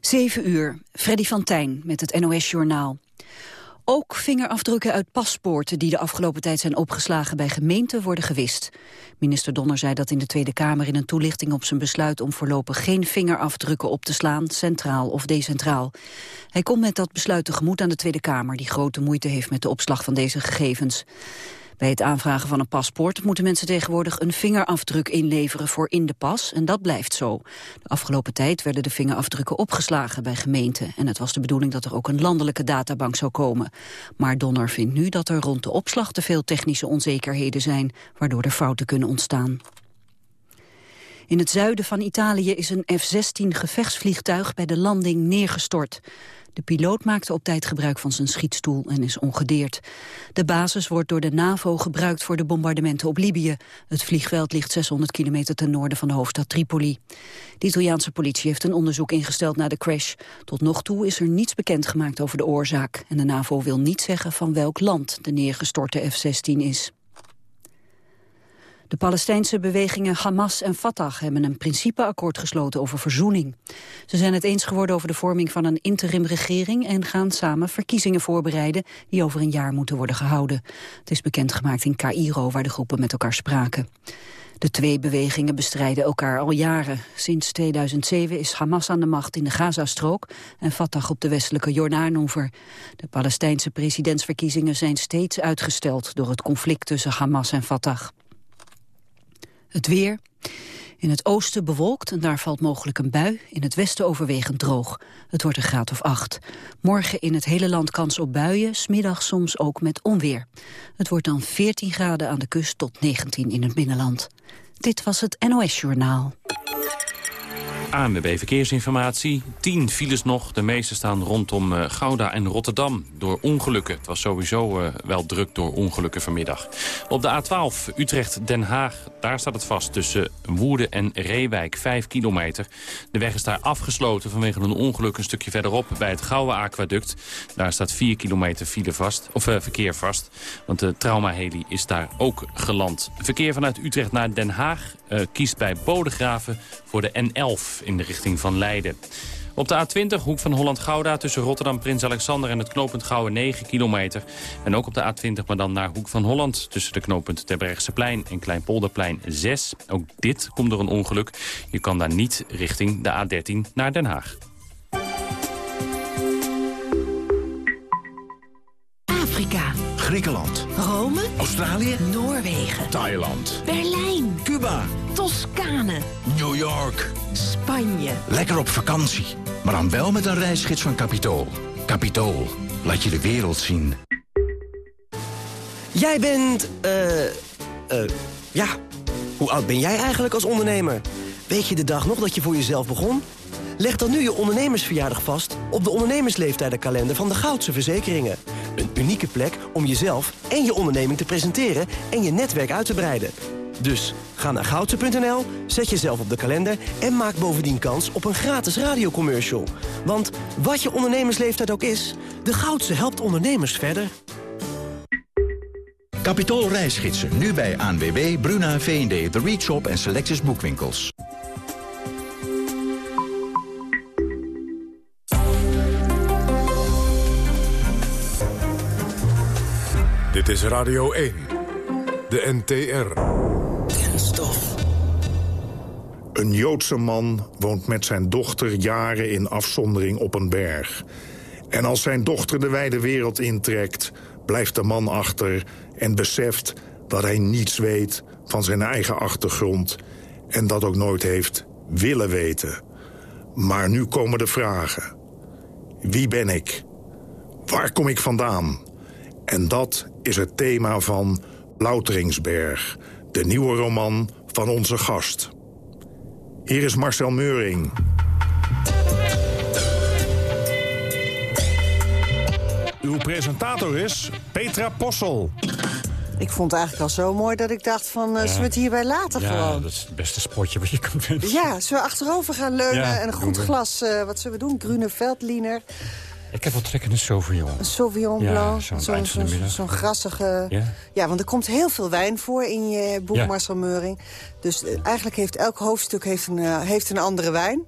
7 uur, Freddy van Tijn met het NOS-journaal. Ook vingerafdrukken uit paspoorten die de afgelopen tijd zijn opgeslagen bij gemeenten worden gewist. Minister Donner zei dat in de Tweede Kamer in een toelichting op zijn besluit om voorlopig geen vingerafdrukken op te slaan, centraal of decentraal. Hij komt met dat besluit tegemoet aan de Tweede Kamer, die grote moeite heeft met de opslag van deze gegevens. Bij het aanvragen van een paspoort moeten mensen tegenwoordig een vingerafdruk inleveren voor in de pas en dat blijft zo. De afgelopen tijd werden de vingerafdrukken opgeslagen bij gemeenten en het was de bedoeling dat er ook een landelijke databank zou komen. Maar Donner vindt nu dat er rond de opslag te veel technische onzekerheden zijn, waardoor er fouten kunnen ontstaan. In het zuiden van Italië is een F-16 gevechtsvliegtuig bij de landing neergestort. De piloot maakte op tijd gebruik van zijn schietstoel en is ongedeerd. De basis wordt door de NAVO gebruikt voor de bombardementen op Libië. Het vliegveld ligt 600 kilometer ten noorden van de hoofdstad Tripoli. De Italiaanse politie heeft een onderzoek ingesteld naar de crash. Tot nog toe is er niets bekendgemaakt over de oorzaak. En de NAVO wil niet zeggen van welk land de neergestorte F-16 is. De Palestijnse bewegingen Hamas en Fatah hebben een principeakkoord gesloten over verzoening. Ze zijn het eens geworden over de vorming van een interimregering en gaan samen verkiezingen voorbereiden die over een jaar moeten worden gehouden. Het is bekendgemaakt in Cairo waar de groepen met elkaar spraken. De twee bewegingen bestrijden elkaar al jaren. Sinds 2007 is Hamas aan de macht in de Gazastrook en Fatah op de westelijke Jordaanoever. De Palestijnse presidentsverkiezingen zijn steeds uitgesteld door het conflict tussen Hamas en Fatah. Het weer. In het oosten bewolkt en daar valt mogelijk een bui. In het westen overwegend droog. Het wordt een graad of acht. Morgen in het hele land kans op buien. Smiddag soms ook met onweer. Het wordt dan 14 graden aan de kust tot 19 in het binnenland. Dit was het NOS Journaal. ANWB Verkeersinformatie. 10 files nog. De meeste staan rondom uh, Gouda en Rotterdam door ongelukken. Het was sowieso uh, wel druk door ongelukken vanmiddag. Op de A12 Utrecht-Den Haag, daar staat het vast tussen Woerden en Reewijk. 5 kilometer. De weg is daar afgesloten vanwege een ongeluk een stukje verderop bij het Gouwe Aquaduct. Daar staat 4 kilometer file vast, of uh, verkeer vast. Want de traumaheli is daar ook geland. Verkeer vanuit Utrecht naar Den Haag kiest bij Bodegraven voor de N11 in de richting van Leiden. Op de A20, hoek van Holland-Gouda, tussen Rotterdam, Prins Alexander en het knooppunt Gouwen 9 kilometer. En ook op de A20, maar dan naar hoek van Holland, tussen de knooppunten Terbrechtseplein en Kleinpolderplein 6. Ook dit komt door een ongeluk. Je kan daar niet richting de A13 naar Den Haag. Griekenland. Rome. Australië. Noorwegen. Thailand. Berlijn. Cuba. Toscane. New York. Spanje. Lekker op vakantie. Maar dan wel met een reisgids van Capitool. Capitool. Laat je de wereld zien. Jij bent, eh, uh, ja, hoe oud ben jij eigenlijk als ondernemer? Weet je de dag nog dat je voor jezelf begon? Leg dan nu je ondernemersverjaardag vast op de ondernemersleeftijdenkalender van de Goudse Verzekeringen. Een unieke plek om jezelf en je onderneming te presenteren en je netwerk uit te breiden. Dus ga naar goudse.nl, zet jezelf op de kalender en maak bovendien kans op een gratis radiocommercial. Want wat je ondernemersleeftijd ook is, de Goudse helpt ondernemers verder. Capitool reisgidsen, nu bij ANWB, Bruna, V&D, The Reach Shop en Selectus Boekwinkels. Is Radio 1, de NTR. Kenstof. Een Joodse man woont met zijn dochter jaren in afzondering op een berg. En als zijn dochter de wijde wereld intrekt, blijft de man achter... en beseft dat hij niets weet van zijn eigen achtergrond... en dat ook nooit heeft willen weten. Maar nu komen de vragen. Wie ben ik? Waar kom ik vandaan? En dat is het thema van Louteringsberg, de nieuwe roman van onze gast. Hier is Marcel Meuring. Uw presentator is Petra Possel. Ik vond het eigenlijk al zo mooi dat ik dacht van, uh, zullen we het hierbij laten ja, gewoon? dat is het beste spotje wat je kan vinden. Ja, zullen we achterover gaan leunen Ja, en een goed we. glas, eh, wat zullen we doen? Grune Veldliner, Ik heb wel trek in een Sauvignon. een Sauvignon Blanc, zo zo'n zo'n grassige... Ja? Ja, want er komt heel veel wijn voor in je boek, Ja. Marcel Meuring. Dus eh, eigenlijk heeft elk hoofdstuk heeft een, eh, heeft een andere wijn.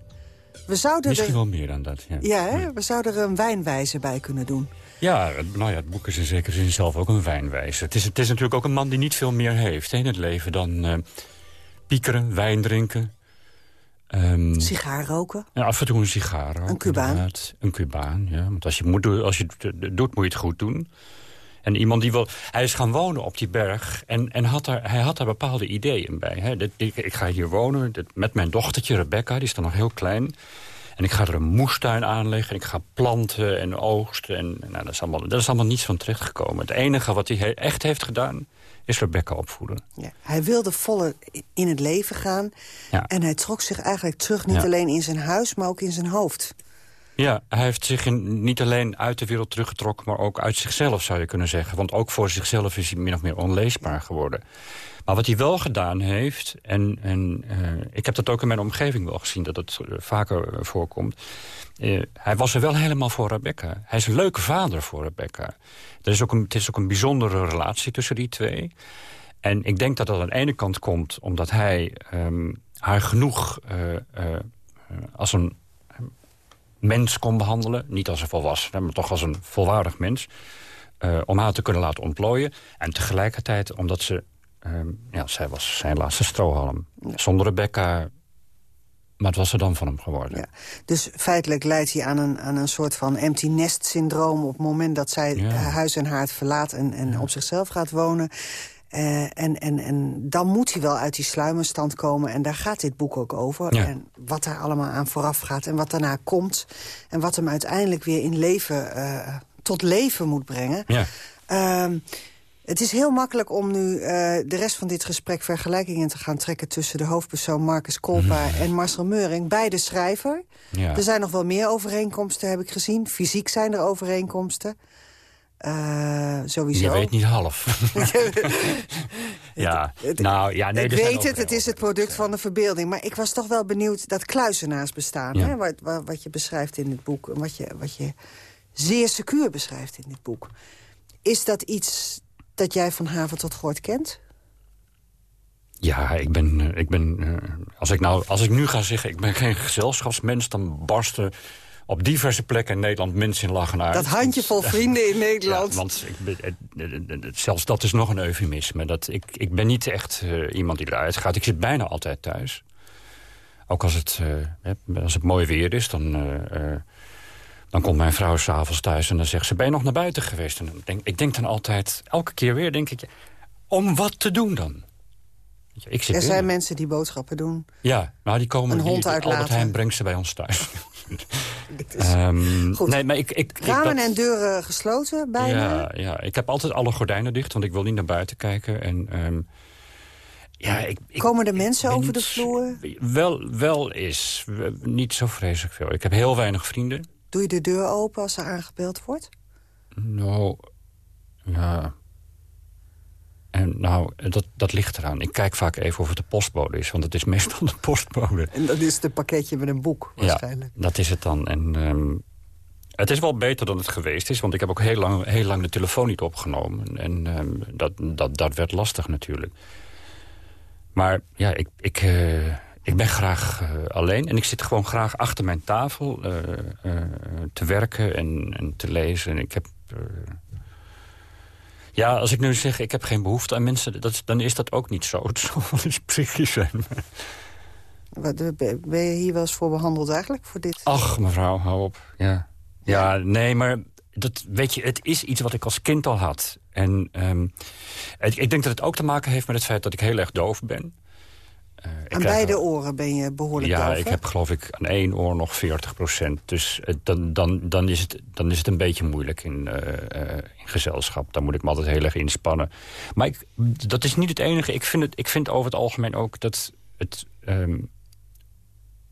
We zouden Misschien er, wel meer dan dat, ja. ja, hè? we zouden er een wijnwijze bij kunnen doen. Ja, het- nou ja, het boek is in zekere zin zelf ook een wijnwijzer. Het is, het is natuurlijk ook een man die niet veel meer heeft hè, in het leven dan eh, piekeren, wijn drinken. Ehm, Sigaar roken. ja, af en toe een sigaar. ook, Een Cubaan. inderdaad. Een Cubaan, ja. Want als je, moet, als je het eh, doet, moet je het goed doen. En iemand die wil... Hij is gaan wonen op die berg en, en had er, hij had daar bepaalde ideeën bij. Hè. Dit- ik, ik ga hier wonen dit- met mijn dochtertje Rebecca, die is dan nog heel klein. En ik ga er een moestuin aanleggen en ik ga planten en oogsten. En, nou, dat, is allemaal, dat is allemaal niets van terechtgekomen. Het enige wat hij echt heeft gedaan, is Rebecca opvoeden. Ja. Hij wilde volle in het leven gaan. Ja. En hij trok zich eigenlijk terug, niet Ja. alleen in zijn huis, maar ook in zijn hoofd. Ja, hij heeft zich in, niet alleen uit de wereld teruggetrokken... maar ook uit zichzelf, zou je kunnen zeggen. Want ook voor zichzelf is hij min of meer onleesbaar geworden. Maar wat hij wel gedaan heeft... en, en eh, ik heb dat ook in mijn omgeving wel gezien... dat het eh, vaker eh, voorkomt... hij was er wel helemaal voor Rebecca. Hij is een leuke vader voor Rebecca. Er is ook een, het is ook een bijzondere relatie tussen die twee. En ik denk dat dat aan de ene kant komt... omdat hij ehm, haar genoeg als een mens kon behandelen. Niet als een volwassene, maar toch als een volwaardig mens. om haar te kunnen laten ontplooien. En tegelijkertijd omdat ze... ehm, ja, zij was zijn laatste strohalm. Zonder Rebecca... Maar het was er dan van hem geworden. Ja. Dus feitelijk leidt hij aan een, aan een soort van empty nest syndroom... op het moment dat zij Ja. huis en haard verlaat en, en op zichzelf gaat wonen. Eh, en, en, en dan moet hij wel uit die sluimerstand komen. En daar gaat dit boek ook over. Ja. En wat daar allemaal aan vooraf gaat en wat daarna komt. En wat hem uiteindelijk weer in leven, eh, tot leven moet brengen. Ja. Ehm, het is heel makkelijk om nu eh, de rest van dit gesprek vergelijkingen te gaan trekken... tussen de hoofdpersoon Marcus Kolpa en Marcel Meuring. Beide schrijver. Ja. Er zijn nog wel meer overeenkomsten, heb ik gezien. Fysiek zijn er overeenkomsten. Eh, sowieso. Je weet niet half. ja, nou ja, nee, ik weet het, het is het product van de verbeelding. Maar ik was toch wel benieuwd dat kluizenaars bestaan. Ja. Hè? Wat, wat, wat je beschrijft in dit boek. En wat je, wat je zeer secuur beschrijft in dit boek. Is dat iets dat jij van haven tot goort kent? Ja, ik ben, eh, ik ben eh, als, ik nou, als ik nu ga zeggen, ik ben geen gezelschapsmens... dan barsten op diverse plekken in Nederland mensen in lachen uit. Dat handjevol vrienden in Nederland. Ja, want ik, ben- eh, zelfs dat is nog een eufemisme. Dat ik, ik ben niet echt iemand die eruit gaat. Ik zit bijna altijd thuis. Ook als het, als het mooi weer is, dan, dan komt mijn vrouw s'avonds thuis... en dan zegt ze, ben je nog naar buiten geweest? En dan denk, ik denk dan altijd, elke keer weer denk ik... om wat te doen dan? Ik zit er zijn mensen die boodschappen doen. Ja, nou die komen... Een hond uitlaten. Albert Heijn brengt ze bij ons thuis. Dit is- Ehm, Goed. Nee, maar ik, ik, ik- Ramen dat- en deuren gesloten bijna. Ja, ja, ik heb altijd alle gordijnen dicht, want ik wil niet naar buiten kijken. En, ehm, ja, ik, ik, Komen er mensen over de vloer? Wel, wel is. Niet zo vreselijk veel. Ik heb heel weinig vrienden. Doe je de deur open als er aangebeld wordt? Nou, ja. En nou, dat, dat ligt eraan. Ik kijk vaak even of het de postbode is, want het is meestal de postbode. En dat is het pakketje met een boek waarschijnlijk. Ja, dat is het dan. En ehm, het is wel beter dan het geweest is, want ik heb ook heel lang, heel lang de telefoon niet opgenomen. En ehm, dat, dat, dat werd lastig natuurlijk. Maar ja, ik, ik, eh, ik ben graag eh, alleen en ik zit gewoon graag achter mijn tafel eh, eh, te werken en, en te lezen. En ik heb... ja, als ik nu zeg, ik heb geen behoefte aan mensen... Dat, is- dan is dat ook niet zo. Het zal wel eens psychisch zijn. Wat, ben je hier wel eens voor behandeld eigenlijk? Voor dit? Ach, mevrouw, hou op. Ja, ja nee, maar dat, weet je, het is iets wat ik als kind al had. En ehm, het- ik denk dat het ook te maken heeft met het feit dat ik heel erg doof ben. Eh, Aan beide oren ben je behoorlijk Ja, doof, ik heb geloof ik aan één oor nog 40 procent. Dus dan, dan, dan, is het, dan is het een beetje moeilijk in, eh, eh, in gezelschap. Dan moet ik me altijd heel erg inspannen. Maar ik, dat is niet het enige. Ik vind, het, ik vind over het algemeen ook dat het, ehm,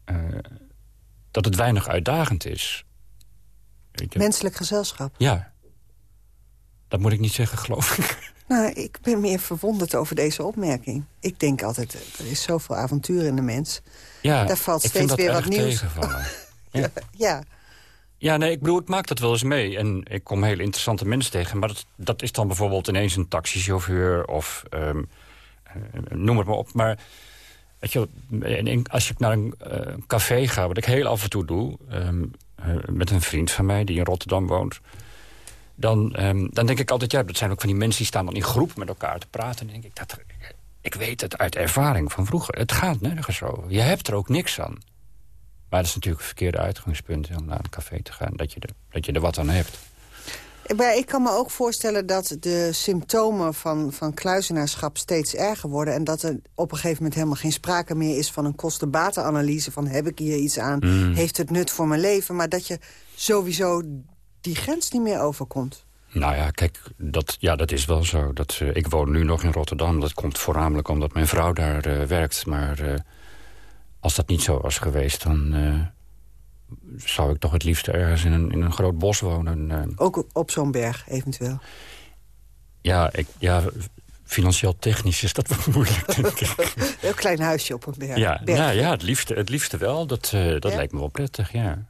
eh, dat het weinig uitdagend is. Menselijk gezelschap. Ja. Dat moet ik niet zeggen, geloof ik. Nou, ik ben meer verwonderd over deze opmerking. Ik denk altijd, er is zoveel avontuur in de mens. Ja, Daar valt steeds weer wat nieuws. Ja. Ja, Ja, nee, ik bedoel, ik maak dat wel eens mee. En ik kom hele interessante mensen tegen. Maar dat, dat is dan bijvoorbeeld ineens een taxichauffeur of... ehm, eh, noem het maar op. Maar Weet je, als ik naar een eh, café ga, wat ik heel af en toe doe... ehm, eh, met een vriend van mij die in Rotterdam woont... Dan, ehm, dan denk ik altijd, ja, dat zijn ook van die mensen... die staan dan in groep met elkaar te praten. En denk ik, dat, ik weet het uit ervaring van vroeger. Het gaat nergens over. Je hebt er ook niks aan. Maar dat is natuurlijk een verkeerde uitgangspunt... om naar een café te gaan, dat je er, dat je er wat aan hebt. Maar ik kan me ook voorstellen dat de symptomen van, van kluizenaarschap steeds erger worden... en dat er op een gegeven moment helemaal geen sprake meer is... van een kosten-batenanalyse van heb ik hier iets aan, Mm. heeft het nut voor mijn leven... maar dat je sowieso die grens niet meer overkomt. Nou ja, kijk, dat, ja, dat is wel zo. Dat, eh, ik woon nu nog in Rotterdam. Dat komt voornamelijk omdat mijn vrouw daar eh, werkt. Maar eh, als dat niet zo was geweest... dan zou ik toch het liefst ergens in een, in een groot bos wonen. Ook op zo'n berg, eventueel. ja, ik, ja, financieel technisch is dat wat moeilijk, denk ik. Een klein huisje op een berg. Ja, berg. nou, ja het, liefste, het liefste wel. Dat, dat Ja? lijkt me wel prettig, ja.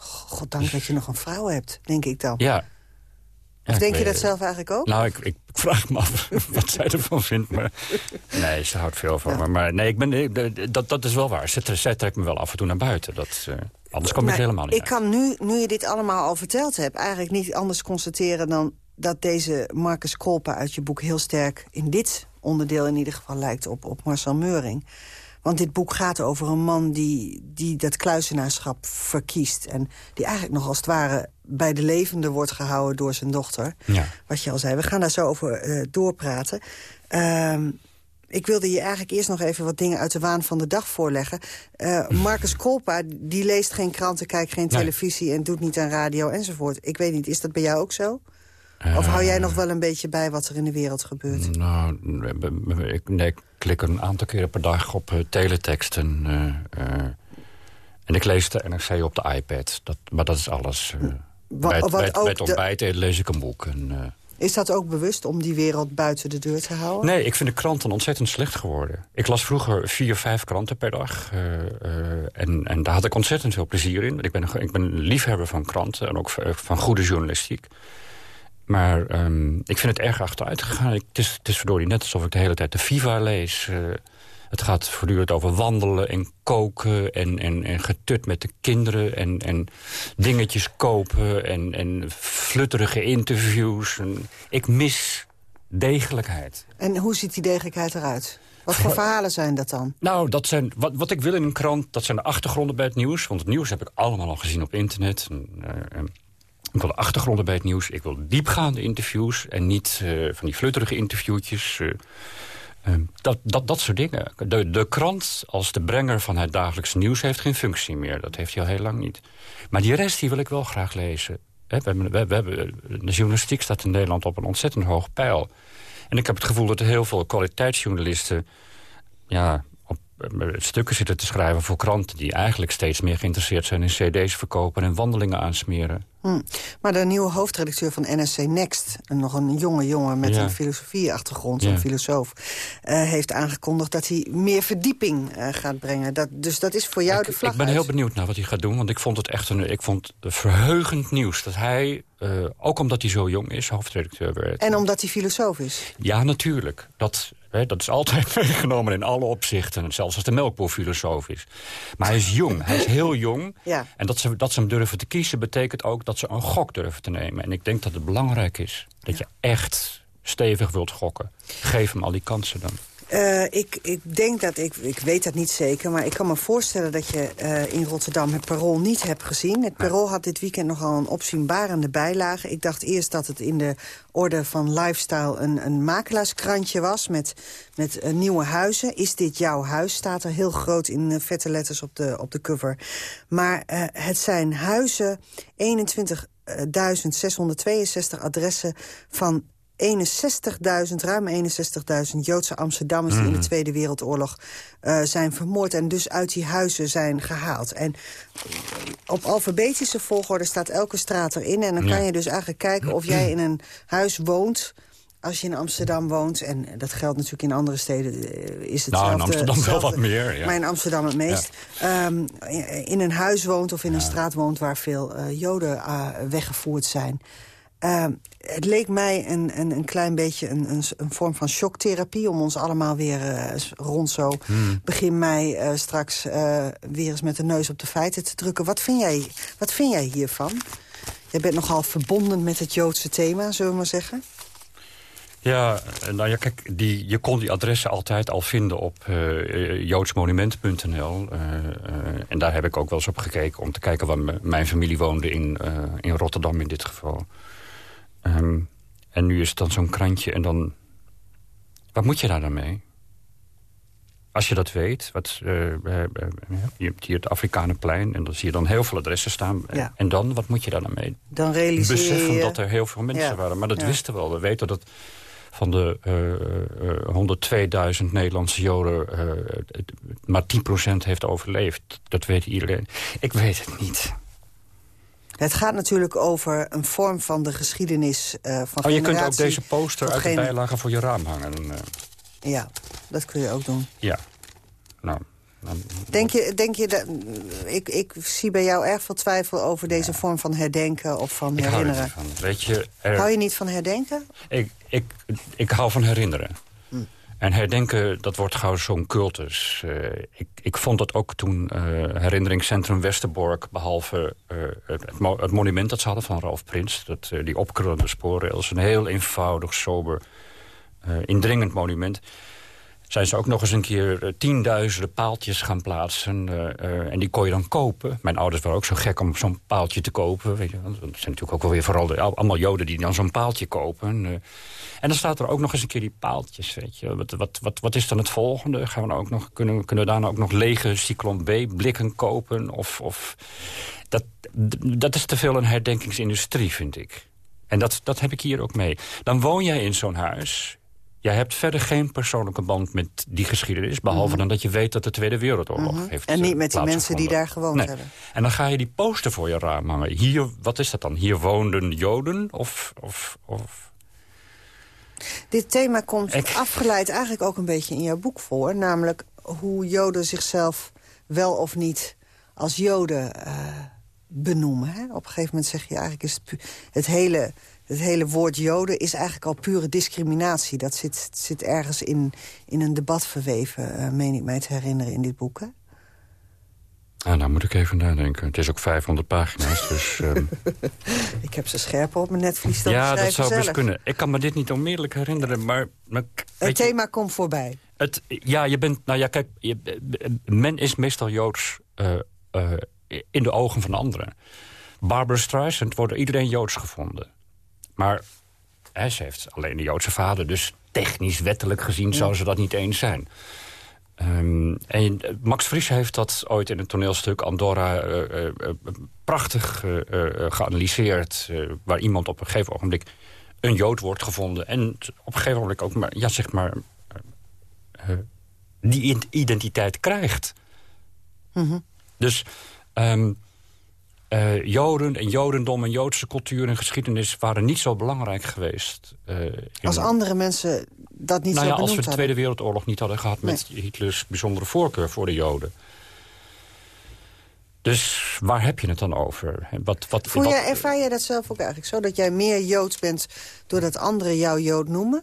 Goddank dat je nog een vrouw hebt, denk ik dan. Ja. Ja, of denk je dat zelf eigenlijk ook? Nou, ik, ik vraag me af wat zij ervan vindt. Maar nee, ze houdt veel van me. Maar nee, ik ben, dat, dat is wel waar. Zij, zij trekt me wel af en toe naar buiten. Dat, eh, anders kom ik helemaal niet Ik uit. kan nu, nu je dit allemaal al verteld hebt... eigenlijk niet anders constateren dan dat deze Marcus Kolpa uit je boek... heel sterk in dit onderdeel in ieder geval lijkt op, op Marcel Meuring. Want dit boek gaat over een man die, die dat kluizenaarschap verkiest... en die eigenlijk nog als het ware bij de levende wordt gehouden door zijn dochter. Ja. Wat je al zei, we gaan daar zo over eh, doorpraten. Ehm, ik wilde je eigenlijk eerst nog even wat dingen uit de waan van de dag voorleggen. Eh, Marcus Kolpa, die leest geen kranten, kijkt geen Nee. televisie... en doet niet aan radio enzovoort. Ik weet niet, is dat bij jou ook zo? Of hou jij nog wel een beetje bij wat er in de wereld gebeurt? Nou, ik, nee, ik klik een aantal keren per dag op eh, teletext. En, eh, eh, en ik lees de NRC op de iPad. Dat, maar dat is alles. eh, bij, het, wat bij, het- bij ontbijt eh, lees ik een boek. En, eh, Is dat ook bewust om die wereld buiten de deur te houden? Nee, ik vind de kranten ontzettend slecht geworden. Ik las vroeger vier, vijf kranten per dag. eh, eh, en, en daar had ik ontzettend veel plezier in. Ik ben, ik ben een liefhebber van kranten en ook van goede journalistiek. Maar ehm, ik vind het erg achteruit gegaan. Ik, het, is, het is verdorie net alsof ik de hele tijd de Viva lees. Eh, het gaat voortdurend over wandelen en koken en, en, en getut met de kinderen... en, en dingetjes kopen en, en flutterige interviews. En ik mis degelijkheid. En hoe ziet die degelijkheid eruit? Wat voor verhalen zijn dat dan? Nou, dat zijn, wat, wat ik wil in een krant, dat zijn de achtergronden bij het nieuws. Want het nieuws heb ik allemaal al gezien op internet. En, eh, ik wil de achtergronden bij het nieuws. Ik wil diepgaande interviews en niet eh, van die flutterige interviewtjes. eh, eh, dat, dat, dat soort dingen. De, de krant als de brenger van het dagelijkse nieuws heeft geen functie meer. Dat heeft hij al heel lang niet. Maar die rest die wil ik wel graag lezen. We hebben, we, hebben, de journalistiek staat in Nederland op een ontzettend hoog pijl. En ik heb het gevoel dat er heel veel kwaliteitsjournalisten... Ja, eh, stukken zitten te schrijven voor kranten... die eigenlijk steeds meer geïnteresseerd zijn in cd's verkopen... en wandelingen aansmeren. Hm. Maar de nieuwe hoofdredacteur van NRC Next... nog een jonge jongen met Ja. een filosofieachtergrond, Ja. een filosoof... eh, heeft aangekondigd dat hij meer verdieping eh, gaat brengen. Dat, dus dat is voor jou de vlag ik ben uit. heel benieuwd naar wat hij gaat doen. Want ik vond het echt een, ik vond het verheugend nieuws. Dat hij, eh, ook omdat hij zo jong is, hoofdredacteur werd. En omdat hij filosoof is. Ja, natuurlijk. Dat, dat is altijd meegenomen in alle opzichten. Zelfs als de melkboer filosoof is. Maar hij is jong. hij is heel jong. Ja. En dat ze, dat ze hem durven te kiezen betekent ook dat ze een gok durven te nemen. En ik denk dat het belangrijk is dat je echt stevig wilt gokken. Geef hem al die kansen dan. Eh, ik, ik denk dat, ik, ik weet dat niet zeker... maar ik kan me voorstellen dat je eh, in Rotterdam het Parool niet hebt gezien. Het Parool had dit weekend nogal een opzienbarende bijlage. Ik dacht eerst dat het in de orde van lifestyle een, een makelaarskrantje was... met, met eh, nieuwe huizen. Is dit jouw huis? Staat er heel groot in vette letters op de, op de cover. Maar het zijn huizen, 21.662 adressen van 61.000, ruim 61.000 Joodse Amsterdammers... die in de Tweede Wereldoorlog eh, zijn vermoord... en dus uit die huizen zijn gehaald. En op alfabetische volgorde staat elke straat erin... en dan kan je dus eigenlijk kijken of jij in een huis woont... Als je in Amsterdam woont, en dat geldt natuurlijk in andere steden... eh, is het Nou, in Amsterdam wel wat meer, ja. Maar in Amsterdam het meest. Ehm, in een huis woont of in een straat woont... waar veel eh, Joden weggevoerd zijn. Uh, het leek mij een, een, een klein beetje een, een, een, vorm van shocktherapie... om ons allemaal weer uh, rond zo Hmm. begin mei uh, straks uh, weer eens met de neus op de feiten te drukken. Wat vind jij, wat vind jij hiervan? Jij bent nogal verbonden met het Joodse thema, zullen we maar zeggen. Ja, nou ja, kijk, die, je kon die adressen altijd al vinden op uh, joodsmonument.nl. Uh, uh, en daar heb ik ook wel eens op gekeken om te kijken waar mijn familie woonde in, in Rotterdam in dit geval. Um, en nu is het dan zo'n krantje en dan... Wat moet je daar dan mee? Als je dat weet, wat, je hebt hier het Afrikanenplein... en dan zie je dan heel veel adressen staan. Ja. En dan, wat moet je daar dan mee? Dan realiseer Beseffen je... dat er heel veel mensen Ja. waren. Maar dat Ja. wisten we wel. We weten dat van de uh, uh, 102.000 Nederlandse Joden... Uh, maar 10% heeft overleefd. Dat weet iedereen. Ik weet het niet. Het gaat natuurlijk over een vorm van de geschiedenis uh, van Oh, je kunt ook deze poster uit de bijlage voor je raam hangen. Uh, Ja, dat kun je ook doen. ja. Nou, Denk je, denk je dat, ik, ik zie bij jou erg veel twijfel over deze vorm van herdenken of van ik hou herinneren. van. Weet je, er- Hou je niet van herdenken? Ik, ik, ik hou van herinneren. En herdenken, dat wordt gauw zo'n cultus. Eh, ik, ik vond dat ook toen eh, herinneringscentrum Westerbork... behalve eh, het, het mo- het monument dat ze hadden van Ralf Prins... Dat, die opkrullende spoorrails, een heel eenvoudig, sober, indringend monument... zijn ze ook nog eens een keer eh, tienduizenden paaltjes gaan plaatsen. eh, eh, en die kon je dan kopen. Mijn ouders waren ook zo gek om zo'n paaltje te kopen. Weet je, dat zijn natuurlijk ook wel weer vooral allemaal joden die dan zo'n paaltje kopen. en dan staat er ook nog eens een keer die paaltjes. Weet je. Wat, wat, wat, wat is dan het volgende? Gaan we nou ook nog, kunnen, kunnen we daarna ook nog lege Cyclone B blikken kopen? Of, of, dat, dat is te veel een herdenkingsindustrie, vind ik. En dat, dat heb ik hier ook mee. Dan woon jij in zo'n huis. Jij hebt verder geen persoonlijke band met die geschiedenis... behalve dan dat je weet dat de Tweede Wereldoorlog Mhm. heeft En niet eh, met die mensen die daar gewoond Nee. hebben. En dan ga je die poster voor je raam hangen. Hier, wat is dat dan? Hier woonden Joden? Of, of, of... Dit thema komt Ik- afgeleid eigenlijk ook een beetje in jouw boek voor. Namelijk hoe Joden zichzelf wel of niet als Joden eh, benoemen. Hè? Op een gegeven moment zeg je eigenlijk... Is het, het, hele, het hele woord Joden is eigenlijk al pure discriminatie. Dat zit, zit ergens in, in een debat verweven, eh, meen ik mij te herinneren in dit boek. Hè? Ah, nou moet ik even nadenken. Het is ook 500 pagina's, dus... ehm, Ik heb ze scherper op mijn netvlies dan ja, dat zou best kunnen. Ik kan me dit niet onmiddellijk herinneren, maar... maar Het je, thema komt voorbij. Het, ja, je bent. Nou ja, kijk, je, men is meestal joods eh, eh, in de ogen van anderen. Barbara Streisand wordt iedereen joods gevonden. Maar hè, ze heeft alleen een joodse vader, dus technisch, wettelijk gezien zou ze dat niet eens zijn. Ehm, en Max Frisch heeft dat ooit in het toneelstuk Andorra eh, eh, eh, prachtig geanalyseerd. waar iemand op een gegeven ogenblik een jood wordt gevonden. En op een gegeven ogenblik ook maar, ja, zeg maar, die id- identiteit krijgt. Mhm. Dus ehm, eh, Joden en Jodendom en Joodse cultuur en geschiedenis... waren niet zo belangrijk geweest. eh, in- Als andere mensen dat niet nou zo ja, als we de hadden. Tweede Wereldoorlog niet hadden gehad... met Hitlers bijzondere voorkeur voor de Joden. Dus waar heb je het dan over? Wat, wat, Voel wat- jij, ervaar jij dat zelf ook eigenlijk zo? Dat jij meer Joods bent doordat anderen jou Jood noemen?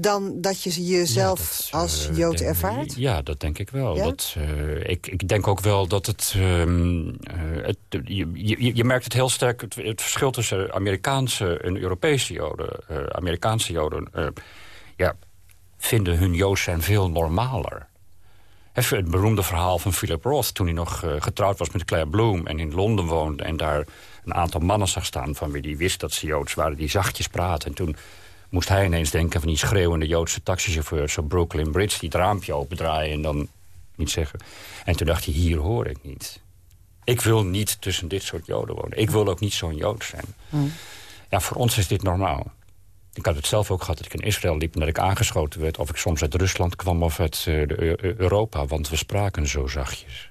Dan dat je jezelf dat, als eh, Jood denk- ervaart? Ja, dat denk ik wel. Ja? Dat, eh, ik, ik denk ook wel dat het... ehm, eh, het je, je, je merkt het heel sterk, het, het verschil tussen Amerikaanse en Europese Joden. Amerikaanse Joden ja, vinden hun Joods zijn veel normaler. Even het beroemde verhaal van Philip Roth... toen hij nog getrouwd was met Claire Bloom en in Londen woonde... en daar een aantal mannen zag staan van wie hij wist dat ze Joods waren... die zachtjes praten. En toen moest hij ineens denken van die schreeuwende Joodse taxichauffeurs... op Brooklyn Bridge, die het raampje opendraaien en dan niet zeggen. En toen dacht hij, hier hoor ik niet. Ik wil niet tussen dit soort Joden wonen. Ik wil ook niet zo'n Jood zijn. Ja, voor ons is dit normaal. Ik had het zelf ook gehad dat ik in Israël liep... en dat ik aangeschoten werd of ik soms uit Rusland kwam of uit eh, Eu- Europa... want we spraken zo zachtjes.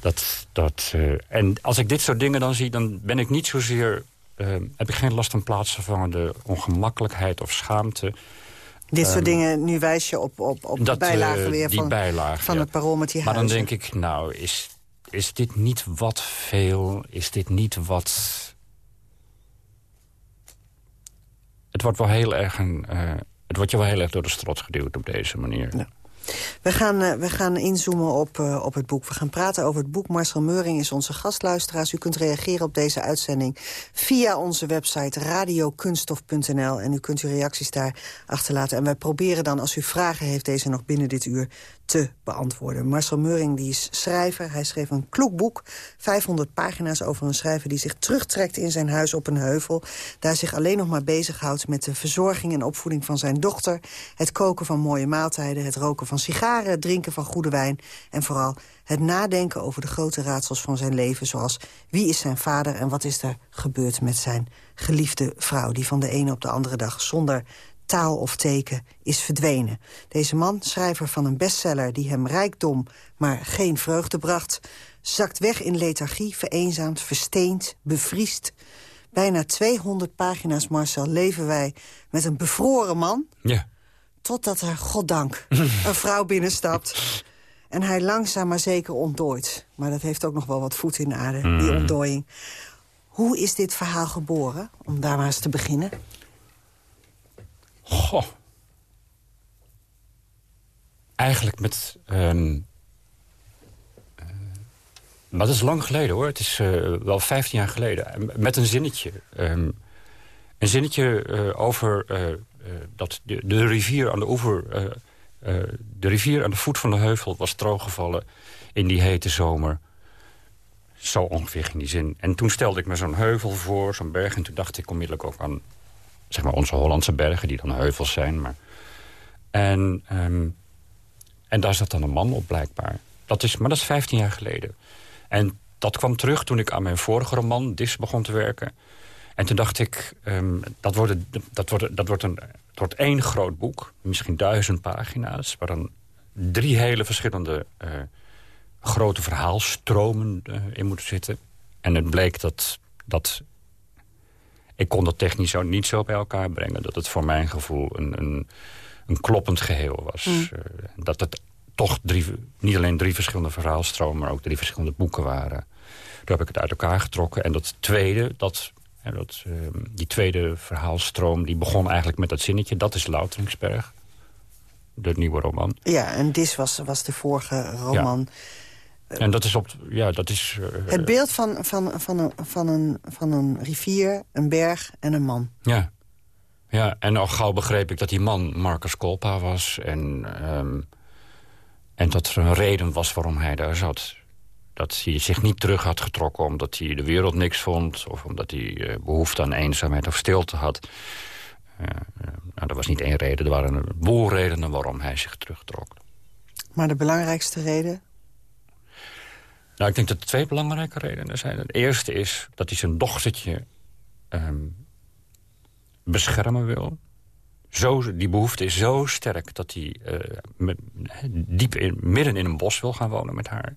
Dat, dat, eh, en als ik dit soort dingen dan zie, dan ben ik niet zozeer... Ehm, heb ik geen last van de ongemakkelijkheid of schaamte. Dit soort ehm, dingen, nu wijs je op, op, op de bijlagen eh, weer van, van het parool met die Maar dan denk ik, nou, is, is dit niet wat veel? Is dit niet wat... Het wordt, wel heel erg een, eh, het wordt je wel heel erg door de strot geduwd op deze manier. We gaan, uh, we gaan inzoomen op, uh, op het boek. We gaan praten over het boek. Marcel Meuring is onze gastluisteraars. U kunt reageren op deze uitzending via onze website radiokunstof.nl. En u kunt uw reacties daar achterlaten. En wij proberen dan, als u vragen heeft, deze nog binnen dit uur te beantwoorden. Marcel Meuring die is schrijver. Hij schreef een kloek boek, 500 pagina's over een schrijver... die zich terugtrekt in zijn huis op een heuvel. Daar zich alleen nog maar bezighoudt met de verzorging en opvoeding van zijn dochter... het koken van mooie maaltijden, het roken van sigaren... het drinken van goede wijn en vooral het nadenken over de grote raadsels van zijn leven... zoals wie is zijn vader en wat is er gebeurd met zijn geliefde vrouw... die van de ene op de andere dag zonder taal of teken is verdwenen. Deze man, schrijver van een bestseller die hem rijkdom, maar geen vreugde bracht... zakt weg in lethargie, vereenzaamd, versteend, bevriest. Bijna 200 pagina's, Marcel, leven wij met een bevroren man... Ja. totdat er, goddank, een vrouw binnenstapt... en hij langzaam maar zeker ontdooit. Maar dat heeft ook nog wel wat voet in de aarde, mm. die ontdooiing. Hoe is dit verhaal geboren, om daar maar eens te beginnen? Goh. Eigenlijk met... Um, maar dat is lang geleden hoor. Het is uh, wel 15 jaar geleden. Met een zinnetje. Um, een zinnetje uh, over dat de, de, rivier aan de oever... de rivier aan de voet van de heuvel was drooggevallen in die hete zomer. Zo ongeveer ging die zin. En toen stelde ik me zo'n heuvel voor, zo'n berg... en toen dacht ik onmiddellijk ook aan zeg maar onze Hollandse bergen, die dan heuvels zijn. Maar... En, um, en daar zat dan een man op blijkbaar. Dat is, maar dat is 15 jaar geleden. En dat kwam terug toen ik aan mijn vorige roman, Dis, begon te werken. En toen dacht ik, um, dat, wordt, dat, wordt, dat wordt, een, wordt één groot boek. Misschien duizend pagina's. Waar dan drie hele verschillende uh, grote verhaalstromen uh, in moeten zitten. En het bleek dat, dat ik kon dat technisch zo niet zo bij elkaar brengen. Dat het voor mijn gevoel een, een, een kloppend geheel was. Mm. Uh, dat het toch drie, niet alleen drie verschillende verhaalstromen... maar ook drie verschillende boeken waren. Toen heb ik het uit elkaar getrokken. En dat tweede, dat, ja, dat, uh, die tweede verhaalstroom... die begon eigenlijk met dat zinnetje. Dat is Louteringsberg. De nieuwe roman. Ja, en Dis was, was de vorige roman... Ja. En dat is op. Ja, dat is. Uh, het beeld van, van, van, een, van, een, van een rivier, een berg en een man. Ja. Ja, en al gauw begreep ik dat die man Marcus Kolpa was. En, um, en dat er een reden was waarom hij daar zat. Dat hij zich niet terug had getrokken omdat hij de wereld niks vond... of omdat hij uh, behoefte aan eenzaamheid of stilte had. Uh, nou, er was niet één reden, er waren een boel redenen waarom hij zich terugtrok. Maar de belangrijkste reden? Nou, ik denk dat er twee belangrijke redenen zijn. Het eerste is dat hij zijn dochtertje um, beschermen wil. Zo, die behoefte is zo sterk dat hij met, diep midden in een bos wil gaan wonen met haar.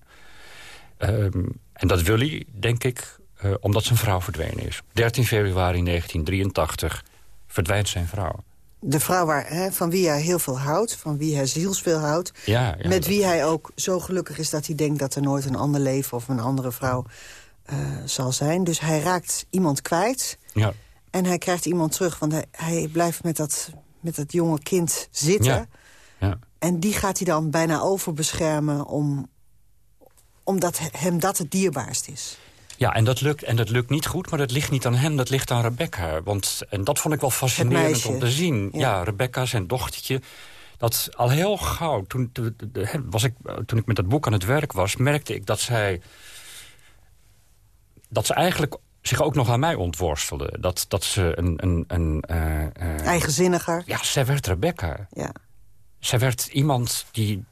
Um, en dat wil hij, denk ik, uh, omdat zijn vrouw verdwenen is. 13 februari 1983 verdwijnt zijn vrouw de vrouw waar, hè, van wie hij heel veel houdt, van wie hij zielsveel houdt... Ja, ja, met wie hij ook zo gelukkig is dat hij denkt dat er nooit een ander leven... of een andere vrouw uh, zal zijn. Dus hij raakt iemand kwijt ja. en hij krijgt iemand terug. Want hij, hij blijft met dat, met dat jonge kind zitten. Ja. Ja. En die gaat hij dan bijna overbeschermen... Om, omdat hem dat het dierbaarst is. Ja, en dat, lukt, en dat lukt niet goed, maar dat ligt niet aan hem, dat ligt aan Rebecca. Want, en dat vond ik wel fascinerend om te zien. Ja. ja, Rebecca, zijn dochtertje, dat al heel gauw, toen, was ik, toen ik met dat boek aan het werk was... merkte ik dat zij, dat ze eigenlijk zich ook nog aan mij ontworstelde. Dat, dat ze een... een, een uh, uh, Eigenzinniger. Ja, zij werd Rebecca. Ja. Zij werd iemand die...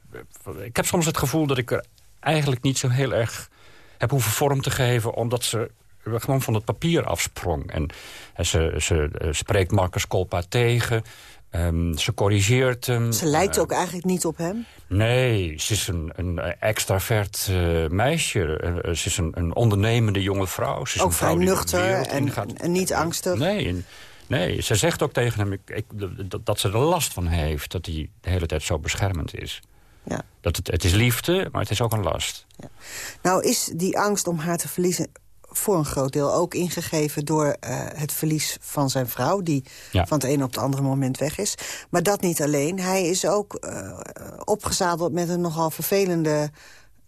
Ik heb soms het gevoel dat ik er eigenlijk niet zo heel erg heb hoeven vorm te geven... omdat ze gewoon van het papier afsprong. En, en ze, ze uh, spreekt Marcus Kolpa tegen... Um, ze corrigeert hem. Ze lijkt uh, ook eigenlijk niet op hem? Nee, ze is een, een extravert uh, meisje. Uh, ze is een, een, ondernemende jonge vrouw. Ze is ook een vrouw vrij nuchter en, en, niet angstig? Nee, nee, ze zegt ook tegen hem ik, ik, dat, dat, ze er last van heeft... dat hij de hele tijd zo beschermend is. Ja. Dat het, het is liefde, maar het is ook een last. Ja. Nou is die angst om haar te verliezen voor een groot deel ook ingegeven door eh, het verlies van zijn vrouw... die Ja. van het ene op het andere moment weg is. Maar dat niet alleen. Hij is ook eh, opgezadeld met een nogal vervelende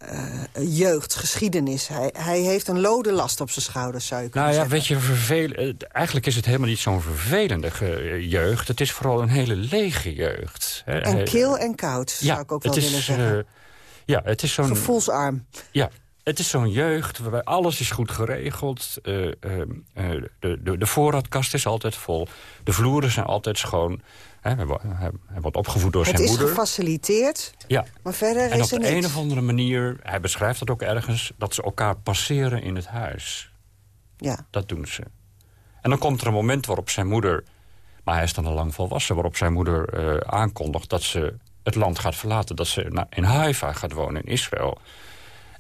eh, jeugd, geschiedenis. Hij, hij heeft een lode last op zijn schouders, zou je kunnen Nou ja, zeggen. weet je, vervel... eh, eigenlijk is het helemaal niet zo'n vervelende jeugd. Het is vooral een hele lege jeugd. hè. En Hij- kil en koud, ja, zou ik ook wel willen is, zeggen. eh, ja, het is zo'n... Gevoelsarm. Ja, het is zo'n jeugd waarbij alles is goed geregeld. Eh, eh, eh, de, de, de voorraadkast is altijd vol. De vloeren zijn altijd schoon. Hè, hij, hij- wordt opgevoed door Het zijn is moeder. gefaciliteerd, Ja. maar verder En is op er de niks. een of andere manier, hij beschrijft dat ook ergens... dat ze elkaar passeren in het huis. Ja. Dat doen ze. En dan komt er een moment waarop zijn moeder... maar hij is dan al lang volwassen... waarop zijn moeder eh, aankondigt dat ze het land gaat verlaten. Dat ze in Haifa gaat wonen, in Israël.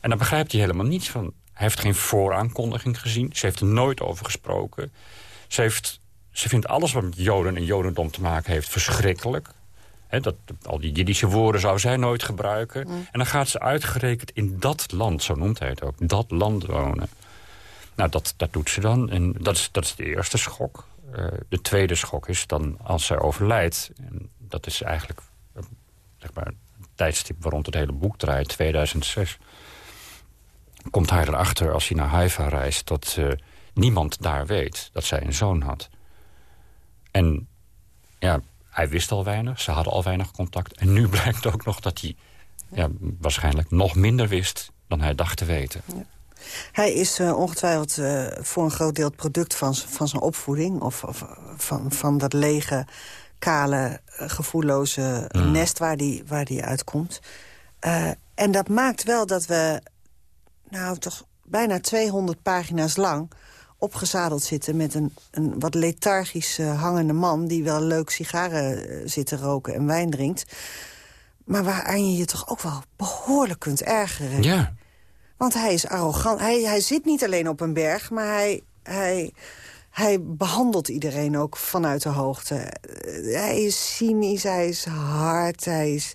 En daar begrijpt hij helemaal niets van. Hij heeft geen vooraankondiging gezien. Ze heeft er nooit over gesproken. Ze, heeft, ze vindt alles wat met Joden en Jodendom te maken heeft verschrikkelijk. Dat, al die Jiddische woorden zou zij nooit gebruiken. En dan gaat ze uitgerekend in dat land, zo noemt hij het ook, dat land wonen. Nou, dat, dat doet ze dan. En dat is, dat is de eerste schok. Eh, de tweede schok is dan als zij overlijdt. En dat is eigenlijk eh, zeg maar, het tijdstip waarom het hele boek draait, 2006. Komt hij erachter als hij naar Haifa reist... dat eh, niemand daar weet dat zij een zoon had. En ja, hij wist al weinig, ze hadden al weinig contact. En nu blijkt ook nog dat hij ja, waarschijnlijk nog minder wist... dan hij dacht te weten. Hij is eh, ongetwijfeld eh, voor een groot deel het product van, van zijn opvoeding... of, of van, van dat lege, kale, eh, gevoelloze Mm. nest waar die, waar die uitkomt. En dat maakt wel dat we, nou toch bijna 200 pagina's lang... opgezadeld zitten met een, een wat lethargisch eh, hangende man... die wel leuk sigaren eh, zit te roken en wijn drinkt... maar waaraan je je toch ook wel behoorlijk kunt ergeren. Ja, Want hij is arrogant. Hij, hij zit niet alleen op een berg, maar hij, hij, hij behandelt iedereen ook vanuit de hoogte. Eh, Hij is cynisch, hij is hard, hij is,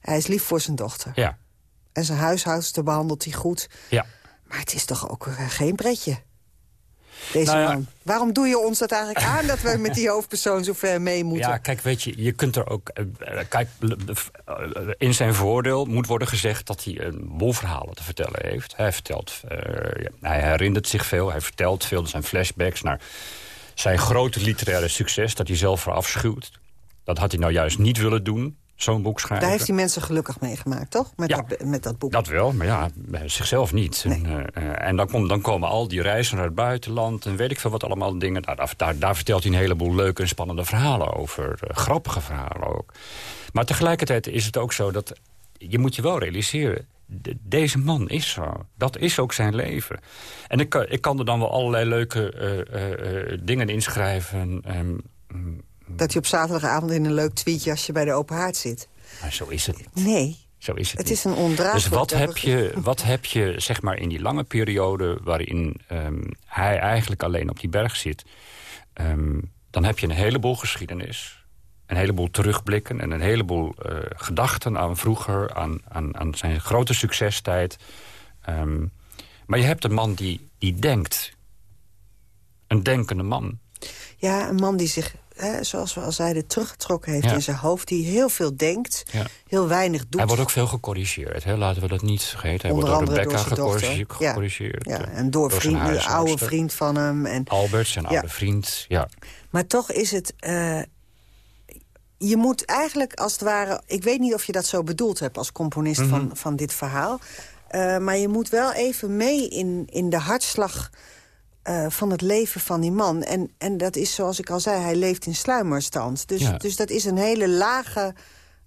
hij is lief voor zijn dochter. ja, En zijn huishoudster behandelt hij goed. ja. Maar het is toch ook geen pretje, deze Nou ja. man. Waarom doe je ons dat eigenlijk aan dat we met die hoofdpersoon zo ver mee moeten? Ja, kijk, weet je, je kunt er ook... eh, eh, kijk, eh, in zijn voordeel moet worden gezegd dat hij een boel verhalen te vertellen heeft. Hij vertelt, hij herinnert zich veel, hij vertelt veel. Er zijn flashbacks naar zijn grote literaire succes... dat hij zelf verafschuwt. Dat had hij nou juist niet willen doen, zo'n boek schrijven. Daar heeft hij mensen gelukkig mee gemaakt, toch? Met, Ja. dat, met dat boek. Dat wel, maar ja, bij zichzelf niet. En, eh, eh, en dan, dan komen al die reizen naar het buitenland... en weet ik veel wat allemaal dingen. Nou, daar, daar, daar vertelt hij een heleboel leuke en spannende verhalen over. eh, grappige verhalen ook. Maar tegelijkertijd is het ook zo dat... je moet je wel realiseren... de- deze man is zo. Dat is ook zijn leven. En ik, kan- ik kan er dan wel allerlei leuke eh, eh, eh, dingen inschrijven... ehm, mm, Dat hij op zaterdagavond in een leuk tweetjasje bij de open haard zit. maar zo is het niet. Nee, Zo is het, het niet. is een ondraaglijk... Dus wat heb, je, wat heb je, zeg maar, in die lange periode... waarin ehm, hij eigenlijk alleen op die berg zit... ehm, dan heb je een heleboel geschiedenis... een heleboel terugblikken en een heleboel eh, gedachten aan vroeger... Aan, aan, aan zijn grote succestijd. Ehm, maar je hebt een man die, die denkt. Een denkende man. Ja, een man die zich, hè, zoals we al zeiden, teruggetrokken heeft Ja. in zijn hoofd. Die heel veel denkt, Ja. heel weinig doet. Hij wordt ook veel gecorrigeerd. Hè? Laten we dat niet vergeten. Hij Onder wordt door Rebecca door zijn gecorrigeerd. gecorrigeerd, ja, eh, en door, zijn vriend, oude vriend van hem. En, Albert, zijn oude vriend. Ja. maar toch is het... eh, je moet eigenlijk als het ware... Ik weet niet of je dat zo bedoeld hebt als componist Mhm. van, van dit verhaal. eh, maar je moet wel even mee in, in de hartslag eh, van het leven van die man. En, en dat is zoals ik al zei, hij leeft in sluimerstand. Dus, Ja. dus dat is een hele lage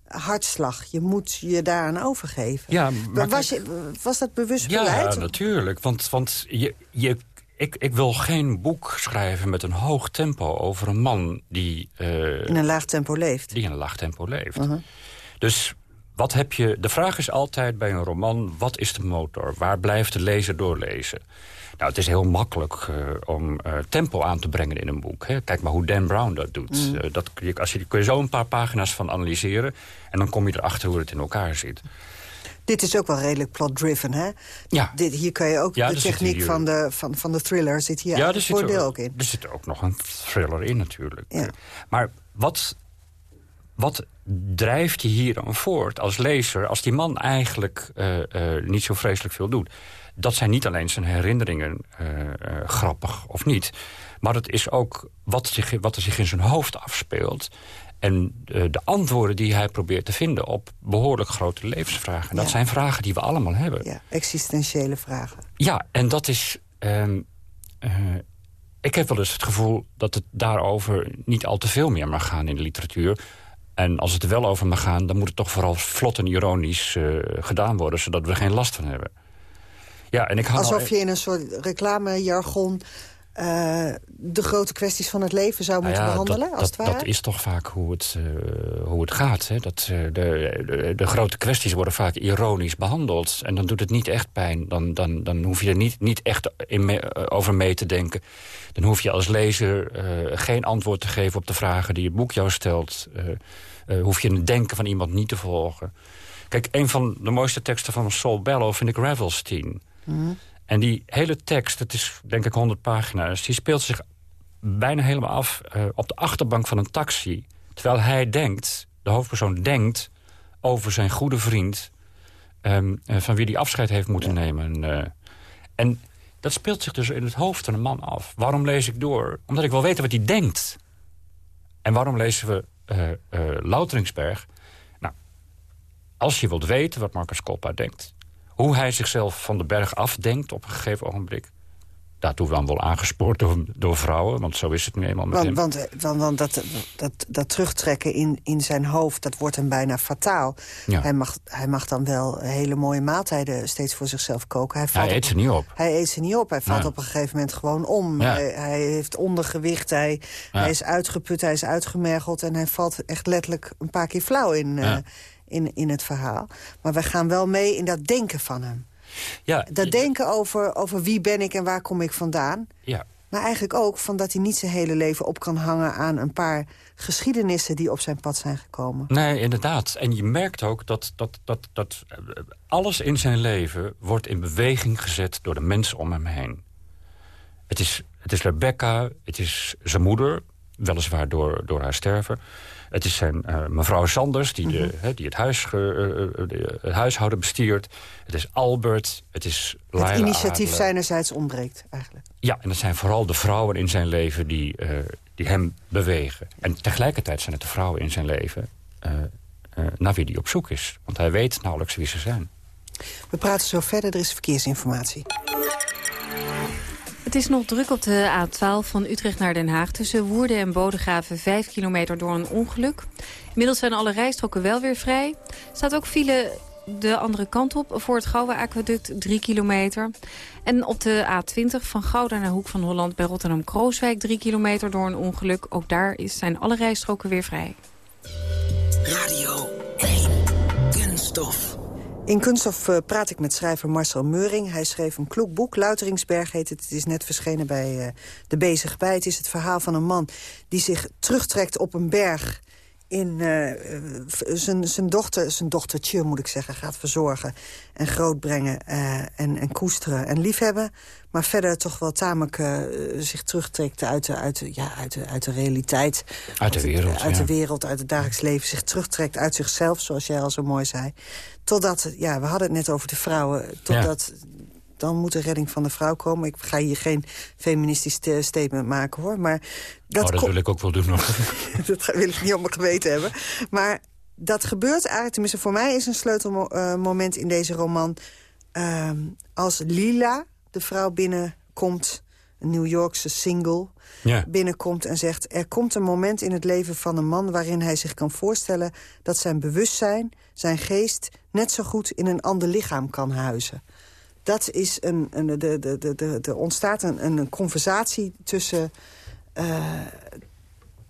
hartslag. Je moet je daaraan overgeven. Ja, maar was, je, was dat bewust Ja, beleid? natuurlijk. Want, want je, je, ik, ik wil geen boek schrijven met een hoog tempo over een man die, eh, In een laag tempo leeft. die in een laag tempo leeft. Uh-huh. Dus wat heb je, de vraag is altijd bij een roman, wat is de motor? Waar blijft de lezer doorlezen? Nou, het is heel makkelijk eh, om eh, tempo aan te brengen in een boek. Hè. Kijk maar hoe Dan Brown dat doet. Mm. Eh, dat, kun je, als je, kun je zo een paar pagina's van analyseren... en dan kom je erachter hoe het in elkaar zit. Dit is ook wel redelijk plot-driven, hè? Ja. Dit, hier kan je ook Ja, de techniek hier- van, de, van, van de thriller zit hier Ja, er eigenlijk zit, voor deel er, ook in. er zit ook nog een thriller in natuurlijk. Ja. Maar wat, wat drijft je hier dan voort als lezer... als die man eigenlijk niet zo vreselijk veel doet? Dat zijn niet alleen zijn herinneringen eh, eh, grappig of niet... maar het is ook wat, zich, wat er zich in zijn hoofd afspeelt... en eh, de antwoorden die hij probeert te vinden op behoorlijk grote levensvragen. En dat Ja. zijn vragen die we allemaal hebben. Ja, existentiële vragen. Ja, en dat is... ehm, eh, ik heb wel eens het gevoel dat het daarover niet al te veel meer mag gaan in de literatuur. En als het er wel over mag gaan, dan moet het toch vooral vlot en ironisch gedaan worden... zodat we er geen last van hebben. Ja, en ik hou nou- Alsof je in een soort reclamejargon... eh, de grote kwesties van het leven zou Nou moeten ja, behandelen, dat, als het dat, ware? dat is toch vaak hoe het, eh, hoe het gaat. Hè? Dat, eh, de, de, de grote kwesties worden vaak ironisch behandeld. En dan doet het niet echt pijn. Dan, dan, dan hoef je er niet, niet echt in me- over mee te denken. Dan hoef je als lezer geen antwoord te geven op de vragen die het boek jou stelt. Hoef je het denken van iemand niet te volgen. Kijk, een van de mooiste teksten van Saul Bellow vind ik Ravelstein. En die hele tekst, het is denk ik 100 pagina's... die speelt zich bijna helemaal af eh, op de achterbank van een taxi. Terwijl hij denkt, de hoofdpersoon denkt over zijn goede vriend... ehm, eh, van wie hij afscheid heeft moeten nemen. eh. en dat speelt zich dus in het hoofd van een man af. Waarom lees ik door? Omdat ik wil weten wat hij denkt. En waarom lezen we Louteringsberg? Nou, als je wilt weten wat Marcus Koppa denkt... hoe hij zichzelf van de berg afdenkt op een gegeven ogenblik... daartoe dan wel aangespoord door, door vrouwen, want zo is het nu eenmaal met Want, hem. want, want, want dat, dat, dat terugtrekken in, in zijn hoofd, dat wordt hem bijna fataal. Ja. Hij, mag, hij mag dan wel hele mooie maaltijden steeds voor zichzelf koken. Hij, valt hij eet op- ze niet op. Hij eet ze niet op. Hij valt Ja. op een gegeven moment gewoon om. Ja. Hij, hij heeft ondergewicht, hij, hij is uitgeput, hij is uitgemergeld... en hij valt echt letterlijk een paar keer flauw in, eh, in, in het verhaal. Maar we gaan wel mee in dat denken van hem. Ja, Dat denken over, over wie ben ik en waar kom ik vandaan... ja. Maar eigenlijk ook van dat hij niet zijn hele leven op kan hangen... aan een paar geschiedenissen die op zijn pad zijn gekomen. Nee, inderdaad. En je merkt ook dat, dat, dat, dat eh, alles in zijn leven wordt in beweging gezet door de mensen om hem heen. Het is, het is Rebecca, het is zijn moeder, weliswaar door, door haar sterven. Het is zijn eh, mevrouw Sanders, die, de, hè, die het, huis, eh, eh, de- het huishouden bestiert. Het is Albert, het is Laila het initiatief Adler. zijnerzijds ontbreekt eigenlijk. Ja, en dat zijn vooral de vrouwen in zijn leven die, die hem bewegen. En tegelijkertijd zijn het de vrouwen in zijn leven naar wie hij op zoek is. Want hij weet nauwelijks wie ze zijn. We praten zo verder, er is verkeersinformatie. Het is nog druk op de A12 van Utrecht naar Den Haag... tussen Woerden en Bodegraven 5 kilometer door een ongeluk. Inmiddels zijn alle rijstroken wel weer vrij. Staat ook file de andere kant op voor het Gouwe Aquaduct 3 kilometer. En op de A20 van Gouda naar Hoek van Holland bij Rotterdam-Krooswijk 3 kilometer door een ongeluk. Ook daar zijn alle rijstroken weer vrij. Radio 1. Kunststof. In Kunststof eh, praat ik met schrijver Marcel Meuring. Hij schreef een kloek boek, Louteringsberg heet het. Het is net verschenen bij eh, De Bezige Bij. Het is het verhaal van een man die zich terugtrekt op een berg... in eh, eh, zijn dochter, zijn dochtertje moet ik zeggen, gaat verzorgen... en grootbrengen eh, en, en koesteren en liefhebben. Maar verder toch wel tamelijk eh, zich terugtrekt uit de, uit, de, ja, uit, de, uit de realiteit. Uit de wereld, Uit ja. de wereld, uit het dagelijks leven. Zich terugtrekt uit zichzelf, zoals jij al zo mooi zei. Totdat, ja, we hadden het net over de vrouwen. Totdat, dan moet de redding van de vrouw komen. Ik ga hier geen feministisch sta- statement maken, hoor. Maar dat, oh, dat wil ik ook wel doen. Hoor. dat wil ik niet op mijn geweten hebben. Maar dat gebeurt eigenlijk, tenminste voor mij is een sleutelmoment in deze roman... ehm, als Lila, de vrouw binnenkomt, een New Yorkse single... Ja. binnenkomt en zegt... er komt een moment in het leven van een man waarin hij zich kan voorstellen... dat zijn bewustzijn, zijn geest, net zo goed in een ander lichaam kan huizen. Dat is een, een, de, de, de, de, er ontstaat een, een conversatie tussen, eh,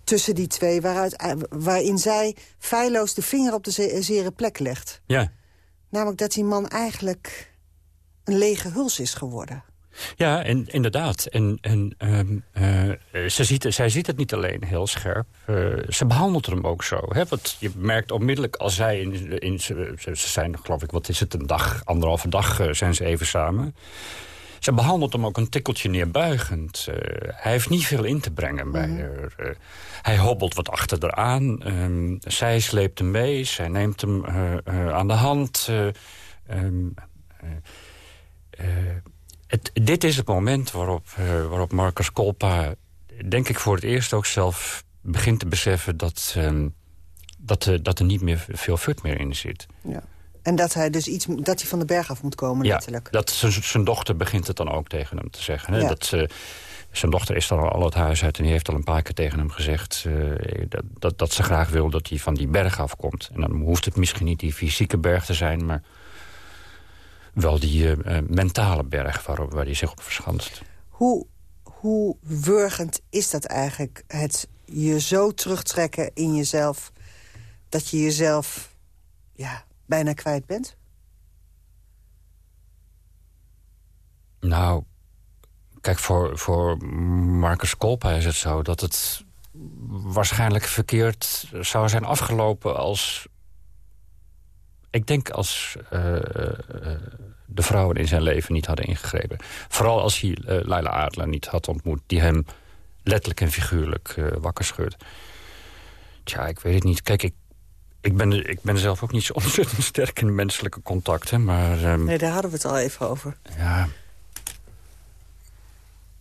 tussen die twee... Waaruit, eh, waarin zij feilloos de vinger op de ze- zere plek legt. Ja. Namelijk dat die man eigenlijk een lege huls is geworden. Ja, en, inderdaad. En, en ehm, eh, ze ziet, zij ziet het niet alleen heel scherp. eh, ze behandelt hem ook zo. Hè? Want je merkt onmiddellijk als zij... In, in, ze, ze zijn, geloof ik, wat is het, een dag, anderhalve dag eh, zijn ze even samen. Ze behandelt hem ook een tikkeltje neerbuigend. Hij heeft niet veel in te brengen bij haar. Eh, hij hobbelt wat achter eraan. Ehm, zij sleept hem mee. Zij neemt hem aan de hand. eh, het, dit is het moment waarop, eh, waarop Marcus Kolpa... denk ik voor het eerst ook zelf begint te beseffen... dat, ehm, dat, er- dat er niet meer veel fut meer in zit. Ja. En dat hij dus iets dat hij van de berg af moet komen, Ja, letterlijk. dat zijn- dochter begint het dan ook tegen hem te zeggen. Hè? Ja. Dat, ze- zijn dochter is dan al het huis uit en die heeft al een paar keer tegen hem gezegd... eh, dat, dat, dat ze graag wil dat hij van die berg afkomt. En dan hoeft het misschien niet die fysieke berg te zijn... maar wel die eh, eh, mentale berg waarop, waar hij zich op verschanst. Hoe, hoe wurgend is dat eigenlijk? Het je zo terugtrekken in jezelf... dat je jezelf ja, bijna kwijt bent? Nou, kijk, voor, voor Marcus Kolpa is het zo dat het waarschijnlijk verkeerd zou zijn afgelopen als... Ik denk als eh, eh, de vrouwen in zijn leven niet hadden ingegrepen. Vooral als hij eh, Laila Adler niet had ontmoet... die hem letterlijk en figuurlijk wakker schudt. Tja, ik weet het niet. Kijk, ik, ik, ben, ik ben zelf ook niet zo ontzettend sterk in menselijke contacten. Maar ehm, Nee, daar hadden we het al even over. ja.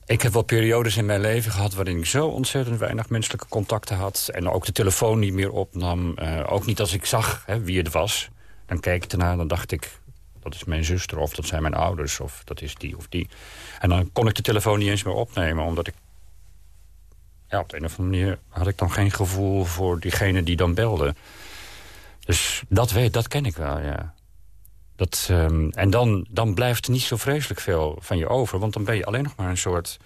Ik heb wel periodes in mijn leven gehad... waarin ik zo ontzettend weinig menselijke contacten had... en ook de telefoon niet meer opnam. Ook niet als ik zag hè, wie het was. Dan keek ik ernaar dan dacht ik... dat is mijn zuster of dat zijn mijn ouders of dat is die of die. En dan kon ik de telefoon niet eens meer opnemen... omdat ik... Ja, op de een of andere manier had ik dan geen gevoel... voor diegene die dan belde. Dus dat, weet, dat ken ik wel, ja. Dat, ehm, en dan, dan blijft niet zo vreselijk veel van je over. Want dan ben je alleen nog maar een soort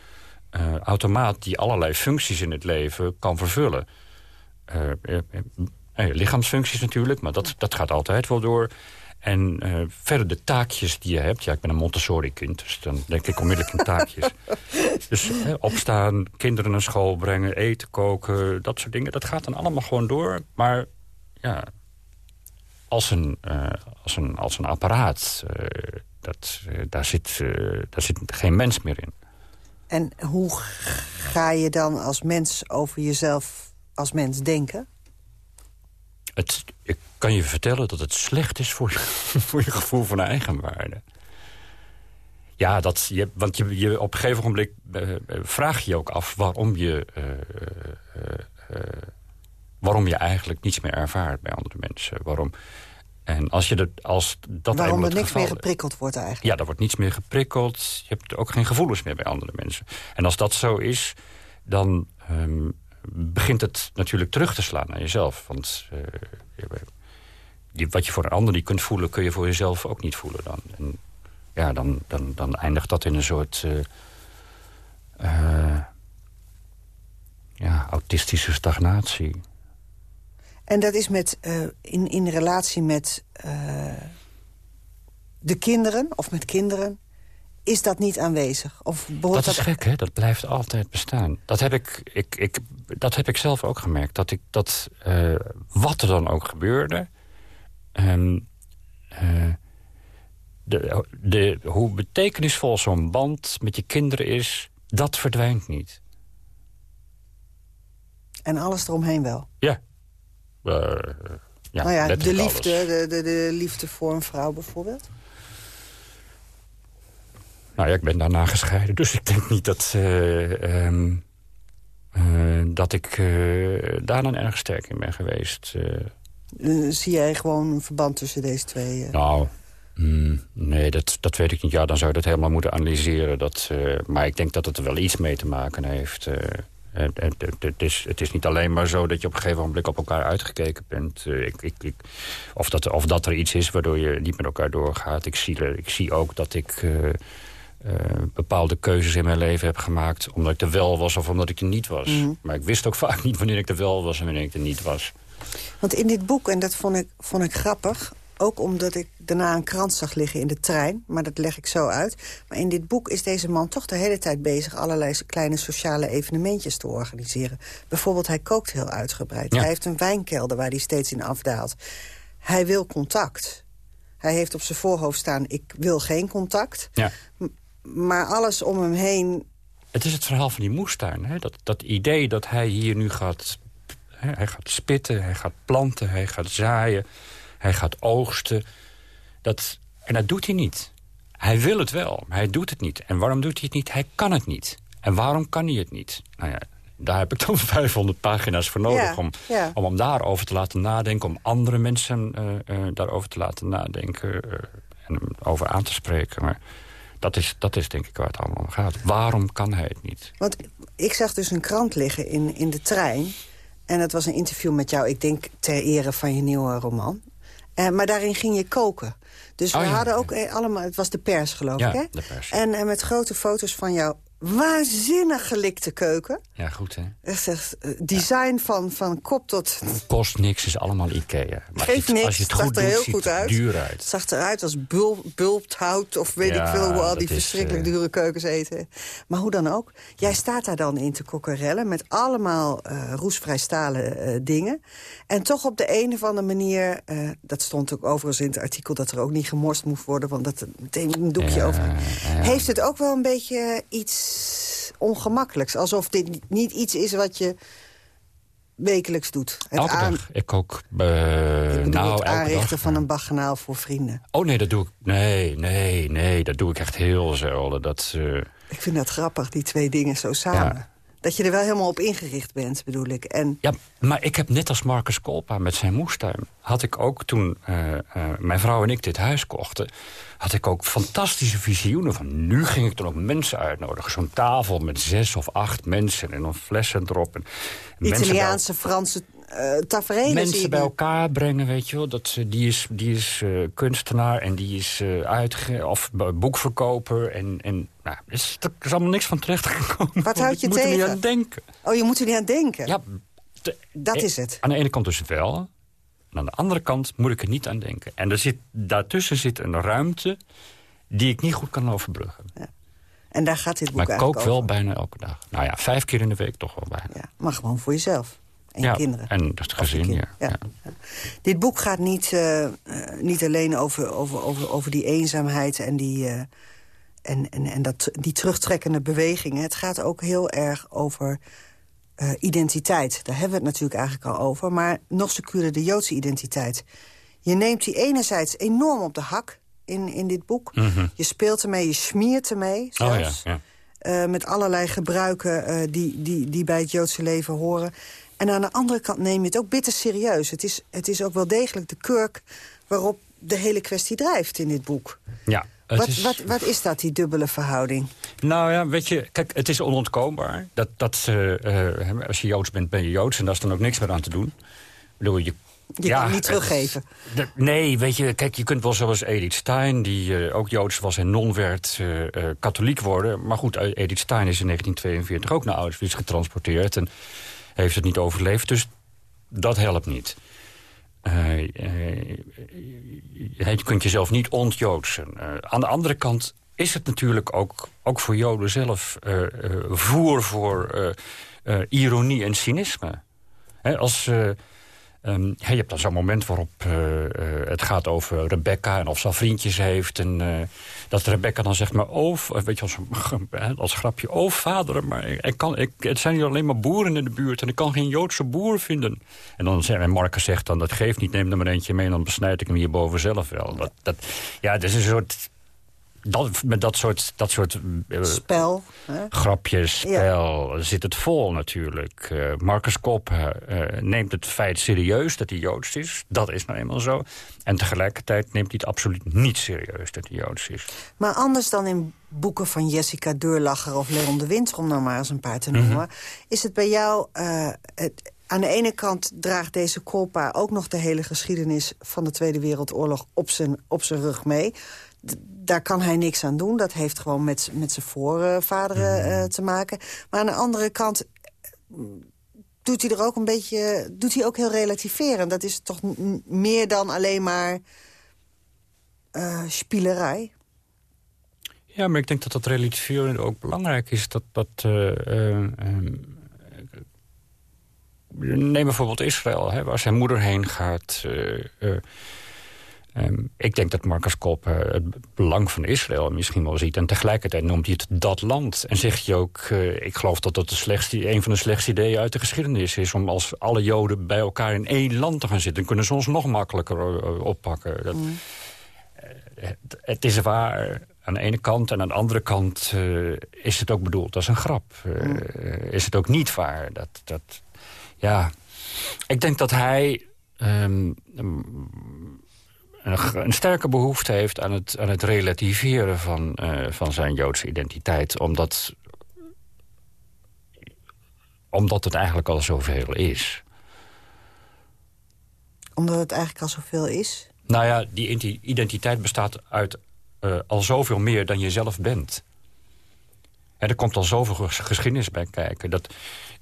eh, automaat... die allerlei functies in het leven kan vervullen. Eh, eh, lichaamsfuncties natuurlijk, maar dat, dat gaat altijd wel door. En eh, verder de taakjes die je hebt. Ja, ik ben een Montessori-kind, dus dan denk ik onmiddellijk in taakjes. Dus opstaan, kinderen naar school brengen, eten koken, dat soort dingen. Dat gaat dan allemaal gewoon door. Maar ja, als een, eh, als een, als een apparaat. dat, daar, zit, daar zit geen mens meer in. En hoe ga je dan als mens over jezelf als mens denken? Het, ik kan je vertellen dat het slecht is voor je, voor je gevoel van eigenwaarde. Ja, dat, je, want je, je, op een gegeven moment eh, eh, vraag je je ook af waarom je, eh, waarom je eigenlijk niets meer ervaart bij andere mensen. Waarom, en als, je dat, als dat Waarom er niks meer geprikkeld wordt eigenlijk? Ja, er wordt niets meer geprikkeld. Je hebt ook geen gevoelens meer bij andere mensen. En als dat zo is, dan ehm, begint het natuurlijk terug te slaan naar jezelf. Want eh, die- wat je voor een ander niet kunt voelen... kun je voor jezelf ook niet voelen dan. En ja, dan, dan, dan eindigt dat in een soort... eh, eh, ja, autistische stagnatie. En dat is met, eh, in, in relatie met eh, de kinderen of met kinderen... is dat niet aanwezig? Of Dat is gek, hè? Dat blijft altijd bestaan. Dat heb ik, ik, ik, dat heb ik zelf ook gemerkt. Dat ik dat, eh, wat er dan ook gebeurde... ehm, eh, de, de, hoe betekenisvol zo'n band met je kinderen is... dat verdwijnt niet. En alles eromheen wel? Ja. Eh, ja nou ja, de liefde, de, de, de liefde voor een vrouw bijvoorbeeld? Nou ja, ik ben daarna gescheiden. Dus ik denk niet dat, eh, ehm, eh, dat ik eh, daar dan erg sterk in ben geweest. zie jij gewoon een verband tussen deze twee? Nou, mm, nee, dat, dat weet ik niet. Ja, dan zou je dat helemaal moeten analyseren. Dat, maar ik denk dat het er wel iets mee te maken heeft. het, is, het is niet alleen maar zo dat je op een gegeven moment op elkaar uitgekeken bent. Ik, ik, ik, of, dat, of dat er iets is waardoor je niet met elkaar doorgaat. Ik zie, ik zie ook dat ik eh, bepaalde keuzes in mijn leven heb gemaakt... omdat ik er wel was of omdat ik er niet was. Mhm. Maar ik wist ook vaak niet wanneer ik er wel was en wanneer ik er niet was. Want in dit boek, en dat vond ik, vond ik grappig... Ook omdat ik daarna een krant zag liggen in de trein. Maar dat leg ik zo uit. Maar in dit boek is deze man toch de hele tijd bezig... allerlei kleine sociale evenementjes te organiseren. Bijvoorbeeld, hij kookt heel uitgebreid. Hij heeft een wijnkelder waar hij steeds in afdaalt. Hij wil contact. Hij heeft op zijn voorhoofd staan, ik wil geen contact. Ja. Maar alles om hem heen... Het is het verhaal van die moestuin. Hè? Dat, dat idee dat hij hier nu gaat... Hè? Hij gaat spitten, hij gaat planten, hij gaat zaaien... hij gaat oogsten. Dat, en dat doet hij niet. Hij wil het wel, maar hij doet het niet. En waarom doet hij het niet? Hij kan het niet. En waarom kan hij het niet? Nou ja, daar heb ik dan 500 pagina's voor nodig... Ja, om, ja. om hem daarover te laten nadenken... om andere mensen eh, eh, daarover te laten nadenken... eh, en hem over aan te spreken. Maar dat is, dat is denk ik waar het allemaal om gaat. Waarom kan hij het niet? Want ik zag dus een krant liggen in, in de trein. En het was een interview met jou, ik denk ter ere van je nieuwe roman. Eh, maar daarin ging je koken. Dus we ja, hadden ook eh, allemaal, het was de pers geloof Ja, ik, hè? de pers. En, en met grote foto's van jouw waanzinnig gelikte keuken. Ja, goed hè. Echt, echt, eh, design van, van kop tot... Kost niks, is allemaal Ikea. Maar Geeft het- niks, als je het zag goed er doet, heel ziet goed het uit. duur Het uit. zag eruit als bul, bulpthout of weet Ja, ik veel hoe al die verschrikkelijk eh, dure keukens eten. Maar hoe dan ook. Jij staat daar dan in te kokkerellen met allemaal roesvrij stalen dingen. En toch op de een of andere manier... dat stond ook overigens in het artikel dat er ook niet gemorst moest worden... want dat er meteen een doekje over... Heeft het ook wel een beetje iets ongemakkelijks? Alsof dit niet iets is wat je wekelijks doet. Het Elke aan- dag. Ik ook. ik eh bedoel, nou, het aanrichten dag. van een baganaal voor vrienden. Oh nee, dat doe ik. Nee, nee, nee, dat doe ik echt heel zelden. Dat, eh, Ik vind dat grappig, die twee dingen zo samen. Ja. Dat je er wel helemaal op ingericht bent, bedoel ik. En Ja, maar ik heb net als Marcus Kolpa met zijn moestuin... had ik ook toen eh, eh, mijn vrouw en ik dit huis kochten... had ik ook fantastische visioenen van... nu ging ik dan ook mensen uitnodigen. Zo'n tafel met zes of acht mensen en dan flessen erop. En Italiaanse, Franse tafereelen zie mensen bij elkaar brengen, weet je wel. Dat, die is, die is eh, kunstenaar en die is eh uitge of boekverkoper. En, en nou, er is, er is allemaal niks van terecht gekomen. Wat houd je ik moet er niet tegen? aan denken. Oh, je moet er niet aan denken. Ja, de- Dat is het. Aan de ene kant dus wel. En aan de andere kant moet ik er niet aan denken. En er zit, daartussen zit een ruimte die ik niet goed kan overbruggen. En daar gaat dit boek Maar ik kook wel bijna elke dag. Nou ja, vijf keer in de week toch wel bijna. Ja, maar gewoon voor jezelf. En Ja, kinderen. en het gezin, ja. Dit boek gaat niet, eh, niet alleen over, over, over, over die eenzaamheid en, die, eh, en, en, en dat, die terugtrekkende bewegingen. Het gaat ook heel erg over eh, identiteit. Daar hebben we het natuurlijk eigenlijk al over. Maar nog secuurder de Joodse identiteit. Je neemt die enerzijds enorm op de hak in, in dit boek. Je speelt ermee, je smiert ermee Mhm. Oh ja, met allerlei gebruiken die, die, die bij het Joodse leven horen. En aan de andere kant neem je het ook bitter serieus. Het is, het is ook wel degelijk de kurk waarop de hele kwestie drijft in dit boek. ja Wat, is- wat, wat is dat, die dubbele verhouding? Nou ja, weet je, kijk, het is onontkoombaar. Dat, dat, eh, eh, als je Joods bent, ben je Joods. En daar is dan ook niks meer aan te doen. Ik bedoel, je Je kan het niet teruggeven. Nee, weet je, kijk, je kunt wel zoals Edith Stein... die eh, ook Joods was en non werd, katholiek worden. Maar goed, Edith Stein is in 1942 ook naar Auschwitz getransporteerd... en heeft het niet overleefd, dus dat helpt niet. Eh, eh, je kunt jezelf niet ontjoodsen. Eh, aan de andere kant is het natuurlijk ook, ook voor Joden zelf... voer voor ironie en cynisme. Hè, als... ja, je hebt dan zo'n moment waarop eh, eh, het gaat over Rebecca... en of ze al vriendjes heeft. En eh, dat Rebecca dan zegt, maar oh, weet je, als, als grapje... oh, vader, maar ik kan, ik, het zijn hier alleen maar boeren in de buurt... en ik kan geen Joodse boer vinden. En dan zegt en Marcus zegt dan, dat geeft niet, neem er maar eentje mee... en dan besnijd ik hem hierboven zelf wel. Dat, dat, ja, dat is een soort... Dat, met dat soort, dat soort eh, Spel. Hè? grapjes, spel, zit het vol natuurlijk. Eh, Marcus Kop eh, neemt het feit serieus dat hij Joods is. Dat is nou eenmaal zo. En tegelijkertijd neemt hij het absoluut niet serieus dat hij Joods is. Maar anders dan in boeken van Jessica Deurlacher of Leon de Winter... om nou maar eens een paar te noemen... Mhm. is het bij jou... het, aan de ene kant draagt deze Kolpa ook nog de hele geschiedenis... van de Tweede Wereldoorlog op zijn, op zijn rug mee. Daar kan hij niks aan doen. Dat heeft gewoon met, met zijn voorvaderen Mhm. eh, te maken. Maar aan de andere kant eh, doet hij er ook een beetje... doet hij ook heel relativerend. Dat is toch meer dan alleen maar uh, spielerij. Ja, maar ik denk dat dat relativeren ook belangrijk is. Dat, dat, uh, neem bijvoorbeeld Israël, hè, waar zijn moeder heen gaat. Um, ik denk dat Marcus Kop uh, het belang van Israël misschien wel ziet. En tegelijkertijd noemt hij het dat land. En zegt hij ook, uh, ik geloof dat dat de slechtste, een van de slechtste ideeën uit de geschiedenis is... om als alle Joden bij elkaar in één land te gaan zitten. Dan kunnen ze ons nog makkelijker uh, oppakken. Dat, mm. het, het, is waar aan de ene kant. En aan de andere kant is het ook bedoeld als een grap. Mm. Is het ook niet waar. Dat, dat, ja, ik denk dat hij... Um, een, een, sterke behoefte heeft aan het, aan het relativeren van, uh, van zijn Joodse identiteit. Omdat, omdat het eigenlijk al zoveel is. Omdat het eigenlijk al zoveel is? Nou ja, die identiteit bestaat uit uh, al zoveel meer dan je zelf bent. En er komt al zoveel geschiedenis bij kijken. Dat,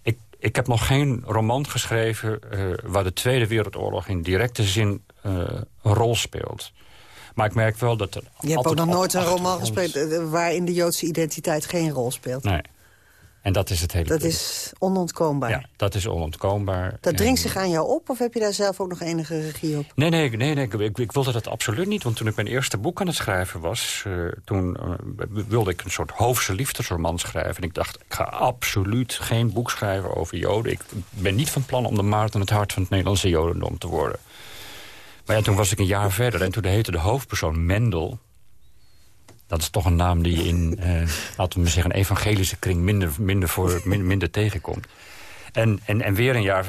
ik, ik heb nog geen roman geschreven... Uh, waar de Tweede Wereldoorlog in directe zin een rol speelt. Maar ik merk wel dat er Je hebt ook nog nooit een roman gesproken... waarin de Joodse identiteit geen rol speelt. Nee. En dat is het hele Dat is onontkoombaar. Ja, dat is onontkoombaar. Dat dringt zich aan jou op of heb je daar zelf ook nog enige regie op? Nee, nee, nee, nee ik, ik, wilde dat absoluut niet. Want toen ik mijn eerste boek aan het schrijven was... Uh, toen uh, wilde ik een soort hoofdse liefdesroman schrijven. En ik dacht, ik ga absoluut geen boek schrijven over Joden. Ik ben niet van plan om de Maarten het hart van het Nederlandse Jodendom te worden. Maar ja, toen was ik een jaar verder en toen heette de hoofdpersoon Mendel... Dat is toch een naam die je in, uh, laten we zeggen, een evangelische kring minder, minder, voor, minder tegenkomt. En, en, en weer een jaar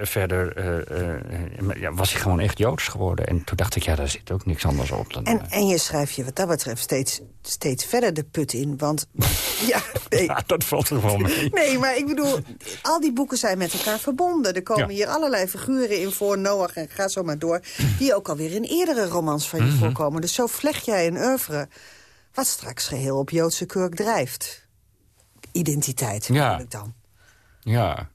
verder uh, uh, ja, was hij gewoon echt Joods geworden. En toen dacht ik, ja, daar zit ook niks anders op. Dan, en, en je schrijft je wat dat betreft steeds, steeds verder de put in. Want ja, nee. ja, dat valt er wel mee. Nee, maar ik bedoel, al die boeken zijn met elkaar verbonden. Er komen hier allerlei figuren in voor, Noach en ga zo maar door... die ook alweer in eerdere romans van je mhm. voorkomen. Dus zo vlecht jij een oeuvre wat straks geheel op Joodse kurk drijft. Identiteit, ja. ik dan. Ja.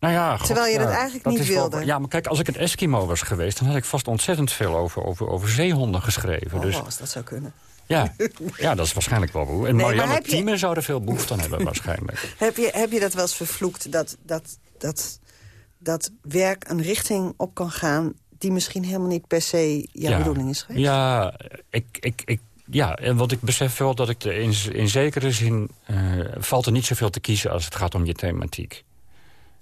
Nou ja, Terwijl je dat eigenlijk niet wilde. ja, maar kijk, als ik een Eskimo was geweest... dan had ik vast ontzettend veel over, over, over zeehonden geschreven. Oh, dus, als dat zou kunnen. Ja, ja, dat is waarschijnlijk wel hoe. En nee, Marianne Thieme je... zou er veel behoefte aan hebben waarschijnlijk. Heb je, heb je dat wel eens vervloekt, dat, dat, dat, dat werk een richting op kan gaan... die misschien helemaal niet per se jouw bedoeling is geweest? Ja, ik, ik, ik ja, en wat ik besef wel dat ik in, in zekere zin... Uh, valt er niet zoveel te kiezen als het gaat om je thematiek.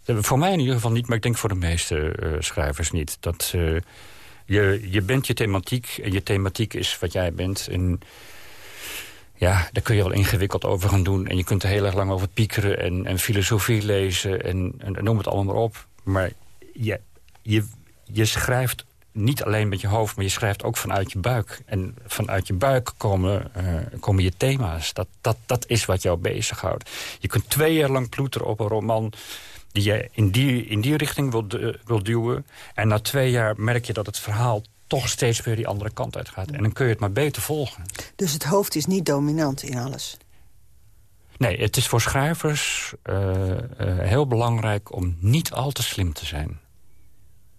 Voor mij in ieder geval niet, maar ik denk voor de meeste uh, schrijvers niet. Dat, uh, je, je bent je thematiek en je thematiek is wat jij bent. En ja, daar kun je wel ingewikkeld over gaan doen. En je kunt er heel erg lang over piekeren en, en filosofie lezen en, en noem het allemaal maar op. Maar je, je, je schrijft niet alleen met je hoofd, maar je schrijft ook vanuit je buik. En vanuit je buik komen, komen je thema's. Dat, dat, dat is wat jou bezighoudt. Je kunt twee jaar lang ploeteren op een roman die je in die, in die richting wil, wil duwen. En na twee jaar merk je dat het verhaal toch steeds weer die andere kant uit gaat. En dan kun je het maar beter volgen. Dus het hoofd is niet dominant in alles? Nee, het is voor schrijvers uh, uh, heel belangrijk om niet al te slim te zijn.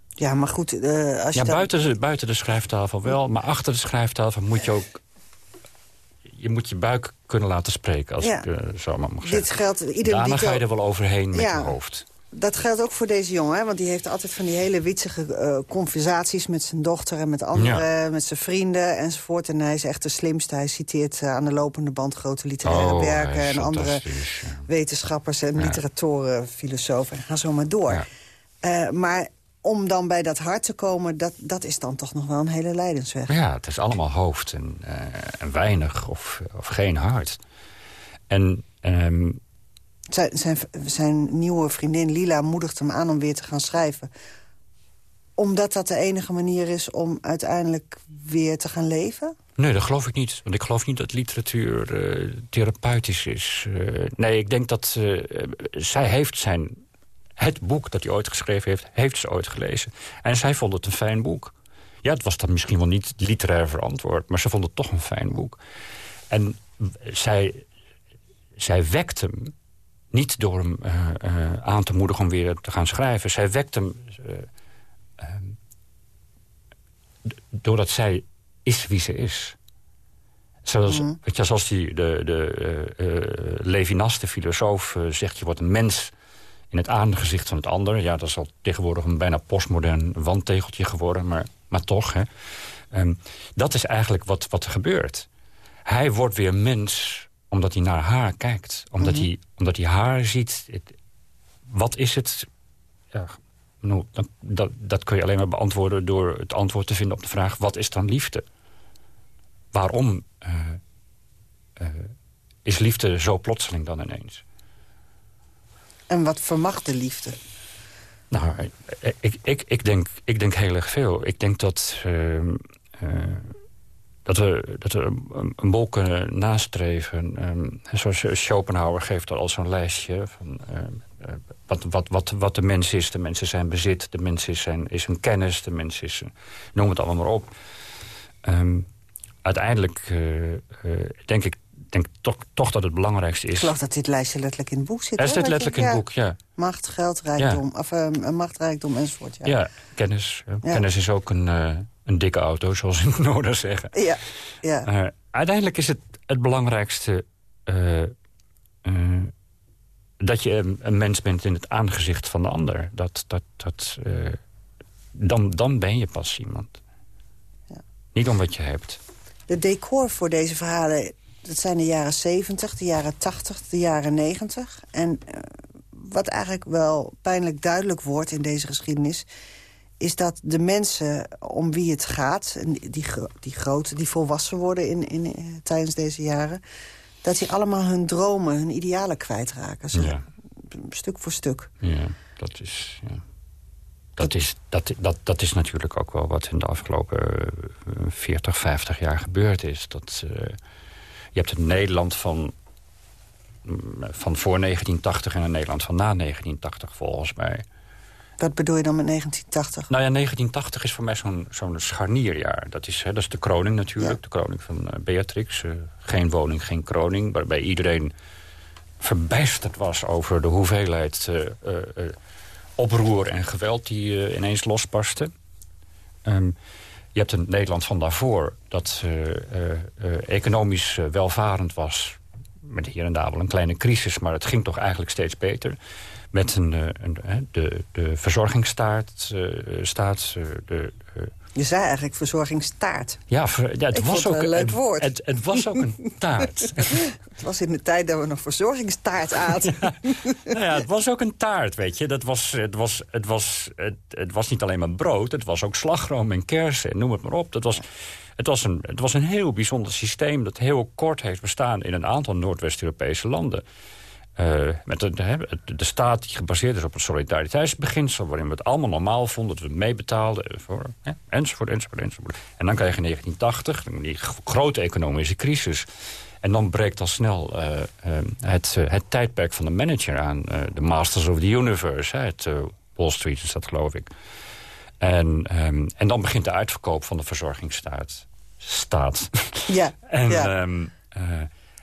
Ja, maar goed, uh, als je ja, buiten, de, buiten de schrijftafel wel, maar achter de schrijftafel moet je ook... Je moet je buik kunnen laten spreken, als ik uh, zo maar mag zeggen. Dit geldt, ieder Daarna ga je er wel overheen met je hoofd. Dat geldt ook voor deze jongen, hè? want die heeft altijd van die hele witsige uh, conversaties... met zijn dochter en met anderen, met zijn vrienden enzovoort. En hij is echt de slimste. Hij citeert aan de lopende band grote literaire oh, werken... en andere wetenschappers en literatoren, filosofen. En ga zo maar door. maar om dan bij dat hart te komen, dat, dat is dan toch nog wel een hele leidensweg. Ja, het is allemaal hoofd en, uh, en weinig of, of geen hart. En... Um... Zijn, zijn, zijn nieuwe vriendin Lila moedigt hem aan om weer te gaan schrijven. Omdat dat de enige manier is om uiteindelijk weer te gaan leven? Nee, dat geloof ik niet. Want ik geloof niet dat literatuur uh, therapeutisch is. Uh, nee, ik denk dat zij heeft zijn het boek dat hij ooit geschreven heeft, heeft ze ooit gelezen. En zij vond het een fijn boek. Ja, het was dan misschien wel niet literair verantwoord... maar ze vond het toch een fijn boek. En zij, zij wekt hem niet door hem uh, uh, aan te moedigen om weer te gaan schrijven. Zij wekt hem uh, doordat zij is wie ze is. Zoals, Mhm. weet je, zoals die, de, de eh, eh, Levinas, de filosoof, eh, zegt... je wordt een mens in het aangezicht van het ander. Ja, dat is al tegenwoordig een bijna postmodern wandtegeltje geworden, maar, maar toch. Hè. Ehm, dat is eigenlijk wat, wat er gebeurt. Hij wordt weer mens omdat hij naar haar kijkt. Omdat, Mhm. hij, omdat hij haar ziet. Het- wat is het? Ja, nou, dat, dat, dat kun je alleen maar beantwoorden door het antwoord te vinden op de vraag... wat is dan liefde? Waarom eh, eh, is liefde zo plotseling dan ineens? En wat vermacht de liefde? Nou, ik, ik, ik, denk, ik denk heel erg veel. Ik denk dat, ehm, eh, dat we, dat we een, bol kunnen nastreven. ehm, zoals Schopenhauer geeft al zo'n lijstje van... eh, wat, wat, wat, wat de mens is. De mens is zijn bezit, de mens is zijn, is een kennis, de mens is... noem het allemaal maar op. Ehm, uiteindelijk eh, eh, denk ik denk toch, toch dat het belangrijkste Ik is... geloof dat dit lijstje letterlijk in het boek zit. Er je- letterlijk in het boek, ja. Macht, geld, rijkdom. Of eh, macht, rijkdom enzovoort. Ja. Ja, kennis. Ja. Kennis is ook een, eh, een dikke auto, zoals in noorden zeggen. Ja, ja. Eh, uiteindelijk is het het belangrijkste... dat je een, een mens bent in het aangezicht van de ander. Dat, dat, dat, dan, dan ben je pas iemand. Niet om wat je hebt. De decor voor deze verhalen, dat zijn de jaren 70, de jaren 80, de jaren 90. En eh, wat eigenlijk wel pijnlijk duidelijk wordt in deze geschiedenis... is dat de mensen om wie het gaat, die, die grote, die volwassen worden in, in, eh, tijdens deze jaren... dat die allemaal hun dromen, hun idealen kwijtraken. Zo, Ja. Stuk voor stuk. Ja, dat is... Ja. Dat is, dat, dat, dat is natuurlijk ook wel wat in de afgelopen eh, 40, 50 jaar gebeurd is. Dat, eh, je hebt een Nederland van, mm, van voor 1980 en een Nederland van na 1980 volgens mij. Wat bedoel je dan met 1980? Nou ja, 1980 is voor mij zo'n zo'n scharnierjaar. Dat is, hè, dat is de kroning natuurlijk, de kroning van eh, Beatrix. Eh, geen woning, geen kroning, waarbij iedereen verbijsterd was over de hoeveelheid eh, oproer en geweld die ineens losbarstte. Ehm, je hebt een Nederland van daarvoor dat eh, eh, eh, economisch welvarend was. Met hier en daar wel een kleine crisis, maar het ging toch eigenlijk steeds beter. Met een, een, de, de verzorgingsstaat, staat, de, Je zei eigenlijk verzorgingstaart. ja, ver- ja, het Ik was ook een leuk woord. Het, het was ook een taart. Het was in de tijd dat we nog verzorgingstaart aten. nou ja, het was ook een taart, weet je. Dat was, het, was, het, was, het, het was niet alleen maar brood, het was ook slagroom en kersen, en noem het maar op. Dat was, het, was een, het was een heel bijzonder systeem dat heel kort heeft bestaan... in een aantal Noordwest-Europese landen. Eh, met de, de, de staat die gebaseerd is op het solidariteitsbeginsel... waarin we het allemaal normaal vonden, dat we meebetaalden... eh, Voor, hè, enzovoort, enzovoort, enzovoort. En dan krijg je 1980, die grote economische crisis... En dan breekt al snel eh, eh, het, het tijdperk van de manager aan. de Masters of the Universe, hè, het Wall Street is dat geloof ik. En, ehm, en dan begint de uitverkoop van de verzorgingsstaat. Staat. Ja, En ja. ehm, eh,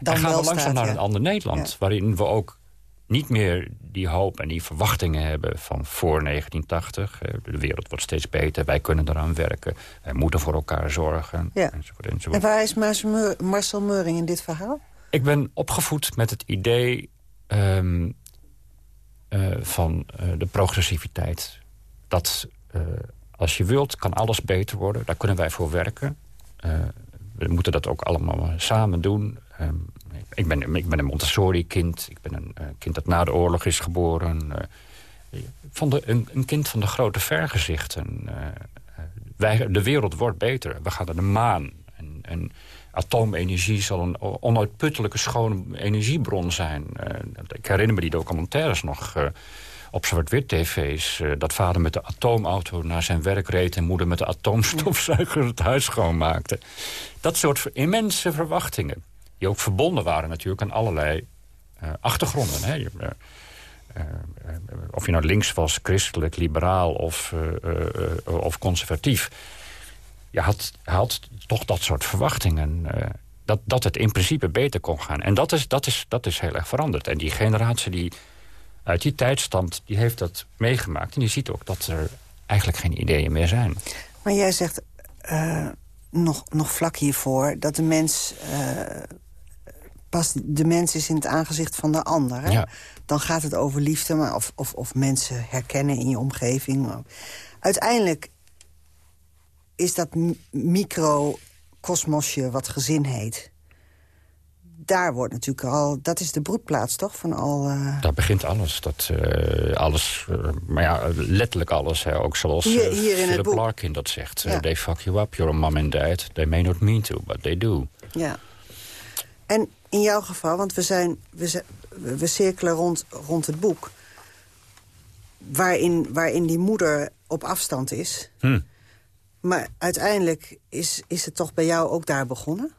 Dan dan gaan we langzaam staat, naar ja. een ander Nederland. Ja. Waarin we ook niet meer die hoop en die verwachtingen hebben van voor 1980. Eh, De wereld wordt steeds beter, wij kunnen eraan werken. Wij moeten voor elkaar zorgen. Ja. Enzovoort, enzovoort. En waar is Marcel Meur- Marcel Meuring in dit verhaal? Ik ben opgevoed met het idee ehm, eh, van eh, de progressiviteit. Dat als je wilt, kan alles beter worden. Daar kunnen wij voor werken. We moeten dat ook allemaal samen doen. Ehm, ik, ben, ik ben een Montessori-kind. Ik ben een eh, kind dat na de oorlog is geboren. Eh, van de, een, een kind van de grote vergezichten. Eh, eh, wij, de wereld wordt beter. We gaan naar de maan. En, en atoomenergie zal een onuitputtelijke schone energiebron zijn. Eh, ik herinner me die documentaires nog eh, op zwart-wit tv's. eh, dat vader met de atoomauto naar zijn werk reed... en moeder met de atoomstofzuiger het huis schoonmaakte. Dat soort immense verwachtingen. Die ook verbonden waren natuurlijk aan allerlei eh, achtergronden. Hè. Je, eh, eh, of je nou links was, christelijk, liberaal of, of conservatief. Je had, had toch dat soort verwachtingen. dat, dat het in principe beter kon gaan. En dat is, dat, is, dat is heel erg veranderd. En die generatie die uit die tijd stamt, die heeft dat meegemaakt. En die ziet ook dat er eigenlijk geen ideeën meer zijn. Maar jij zegt, nog, nog vlak hiervoor... dat de mens pas de mens is in het aangezicht van de ander. Hè? Dan gaat het over liefde maar of, of, of mensen herkennen in je omgeving. Uiteindelijk is dat microcosmosje wat gezin heet daar wordt natuurlijk al... Dat is de broedplaats, toch? Van al, uh... Daar begint alles. Dat, uh, alles uh, maar ja, letterlijk alles. Hè. Ook zoals hier, hier in Philip Larkin dat zegt. Ja. they fuck you up, you're a mom and dad. They may not mean to, but they do. Ja. En in jouw geval, want we, zijn, we, zijn, we cirkelen rond, rond het boek... Waarin, waarin die moeder op afstand is... Hm. Maar uiteindelijk is, is het toch bij jou ook daar begonnen?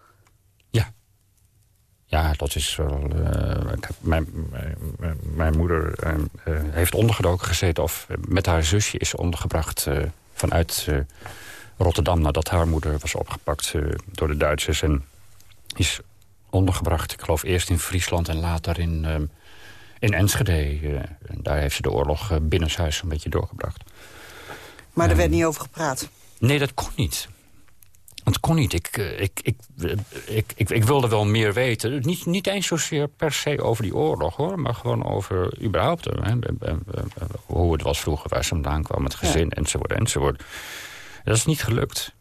Ja, dat is wel... Uh, mijn, mijn, mijn, moeder uh, heeft ondergedoken gezeten... of met haar zusje is ondergebracht vanuit Rotterdam... nadat haar moeder was opgepakt door de Duitsers. En is ondergebracht, ik geloof eerst in Friesland... en later in, in Enschede. daar heeft ze de oorlog binnenshuis een beetje doorgebracht. Maar er werd niet over gepraat? Nee, dat kon niet. Het kon niet. Ik, ik, ik, ik, ik, ik, wilde wel meer weten. Niet, niet eens zozeer per se over die oorlog, hoor. Maar gewoon over überhaupt hè, hoe het was vroeger, waar ze vandaan kwam, het gezin, ja. enzovoort, enzovoort. Dat is niet gelukt.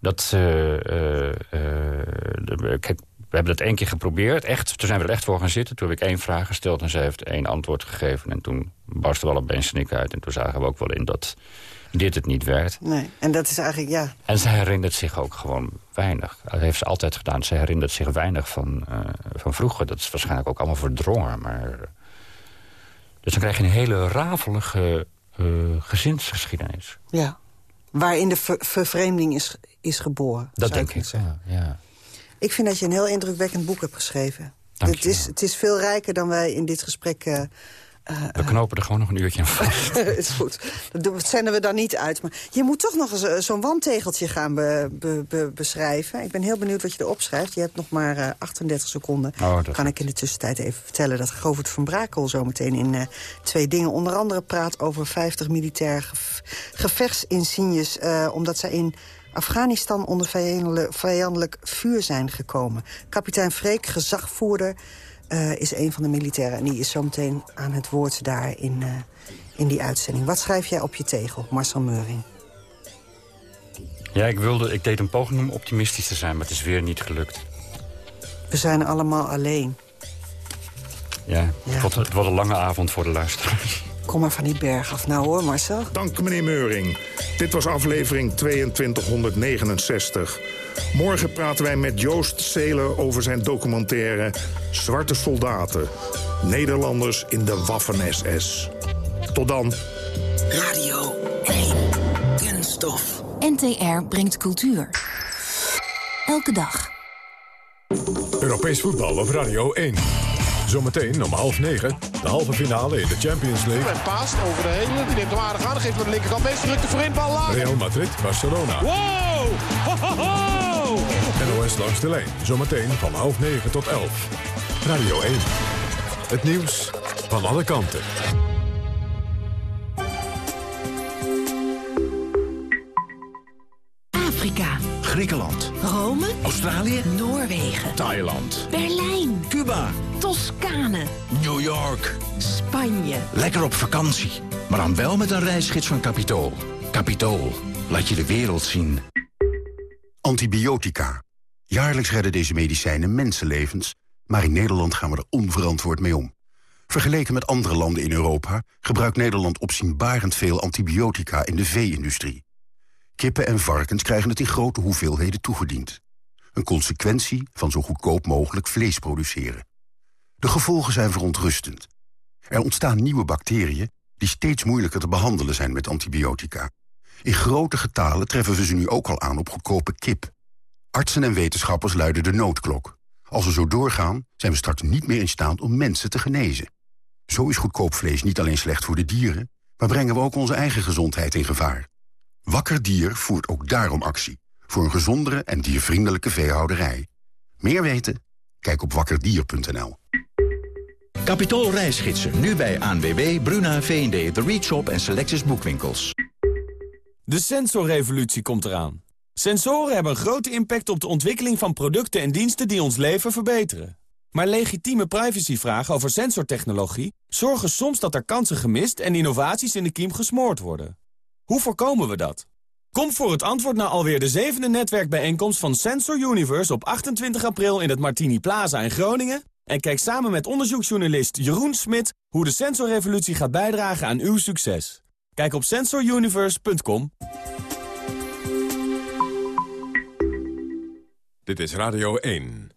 Dat, uh, uh, uh, kijk, we hebben dat één keer geprobeerd. Echt, toen zijn we er echt voor gaan zitten. Toen heb ik één vraag gesteld en zij heeft één antwoord gegeven. En toen barstte wel opeens snik uit. En toen zagen we ook wel in dat dit het niet werd. Nee, en dat is eigenlijk, ja... En ze herinnert zich ook gewoon weinig. Dat heeft ze altijd gedaan. Ze herinnert zich weinig van, uh, van vroeger. Dat is waarschijnlijk ook allemaal verdrongen, maar... Dus dan krijg je een hele rafelige uh, gezinsgeschiedenis. Ja, waarin de ver vervreemding is, is geboren. Dat denk ik, ja, ja. Ik vind dat je een heel indrukwekkend boek hebt geschreven. Het is, het is veel rijker dan wij in dit gesprek uh, uh, we knopen er gewoon nog een uurtje aan vast. is goed. Dat zenden we dan niet uit. Maar je moet toch nog eens zo'n wandtegeltje gaan be, be, be, beschrijven. Ik ben heel benieuwd wat je erop schrijft. Je hebt nog maar uh, 38 seconden. Oh, kan ik in de tussentijd even vertellen dat Govert van Brakel... zometeen in uh, twee dingen onder andere praat over 50 militaire ge gevechtsinsignes... omdat zij in Afghanistan onder vijandelijk, vuur zijn gekomen. Kapitein Freek, gezagvoerder uh, is een van de militairen. En die is zometeen aan het woord daar in, uh, in die uitzending. Wat schrijf jij op je tegel, Marcel Meuring? Ja, ik, wilde, ik deed een poging om optimistisch te zijn, maar het is weer niet gelukt. We zijn allemaal alleen. Ja, ja. Het, wordt, het wordt een lange avond voor de luisteraars. Kom maar van die berg af nou hoor, Marcel. Dank meneer Meuring. Dit was aflevering 2269. Morgen praten wij met Joost Seelen over zijn documentaire... Zwarte Soldaten. Nederlanders in de Waffen-SS. Tot dan. Radio 1. Kunststof. NTR brengt cultuur. Elke dag. Europees voetbal op Radio 1. Zometeen om half negen, de halve finale in de Champions League. En paast over de hele, die neemt hem aardig aan. Geeft met de linkerkant meest druk de voorin, bal laag. Real Madrid, Barcelona. Wow! Ho, ho, ho! NOS langs de lijn, zometeen van half negen tot elf. Radio 1. Het nieuws van alle kanten. Afrika. Griekenland. Rome. Australië. Noorwegen. Thailand. Berlijn. Cuba. Toscane. New York. Spanje. Lekker op vakantie. Maar dan wel met een reisgids van Capitool. Capitool. Laat je de wereld zien. Antibiotica. Jaarlijks redden deze medicijnen mensenlevens... maar in Nederland gaan we er onverantwoord mee om. Vergeleken met andere landen in Europa... gebruikt Nederland opzienbarend veel antibiotica in de vee-industrie. Kippen en varkens krijgen het in grote hoeveelheden toegediend. Een consequentie van zo goedkoop mogelijk vlees produceren. De gevolgen zijn verontrustend. Er ontstaan nieuwe bacteriën die steeds moeilijker te behandelen zijn met antibiotica. In grote getalen treffen we ze nu ook al aan op goedkope kip. Artsen en wetenschappers luiden de noodklok. Als we zo doorgaan, zijn we straks niet meer in staat om mensen te genezen. Zo is goedkoop vlees niet alleen slecht voor de dieren... maar brengen we ook onze eigen gezondheid in gevaar. Wakker Dier voert ook daarom actie. Voor een gezondere en diervriendelijke veehouderij. Meer weten? Kijk op wakkerdier.nl. Capitool reisgidsen, nu bij ANWB, Bruna, V&D, The Reach Shop en Selectus Boekwinkels. De sensorrevolutie komt eraan. Sensoren hebben een grote impact op de ontwikkeling van producten en diensten die ons leven verbeteren. Maar legitieme privacyvragen over sensortechnologie zorgen soms dat er kansen gemist en innovaties in de kiem gesmoord worden. Hoe voorkomen we dat? Kom voor het antwoord naar alweer de zevende netwerkbijeenkomst van Sensor Universe op 28 april in het Martini Plaza in Groningen. En kijk samen met onderzoeksjournalist Jeroen Smit hoe de sensorrevolutie gaat bijdragen aan uw succes. Kijk op sensoruniverse.com. Dit is Radio 1.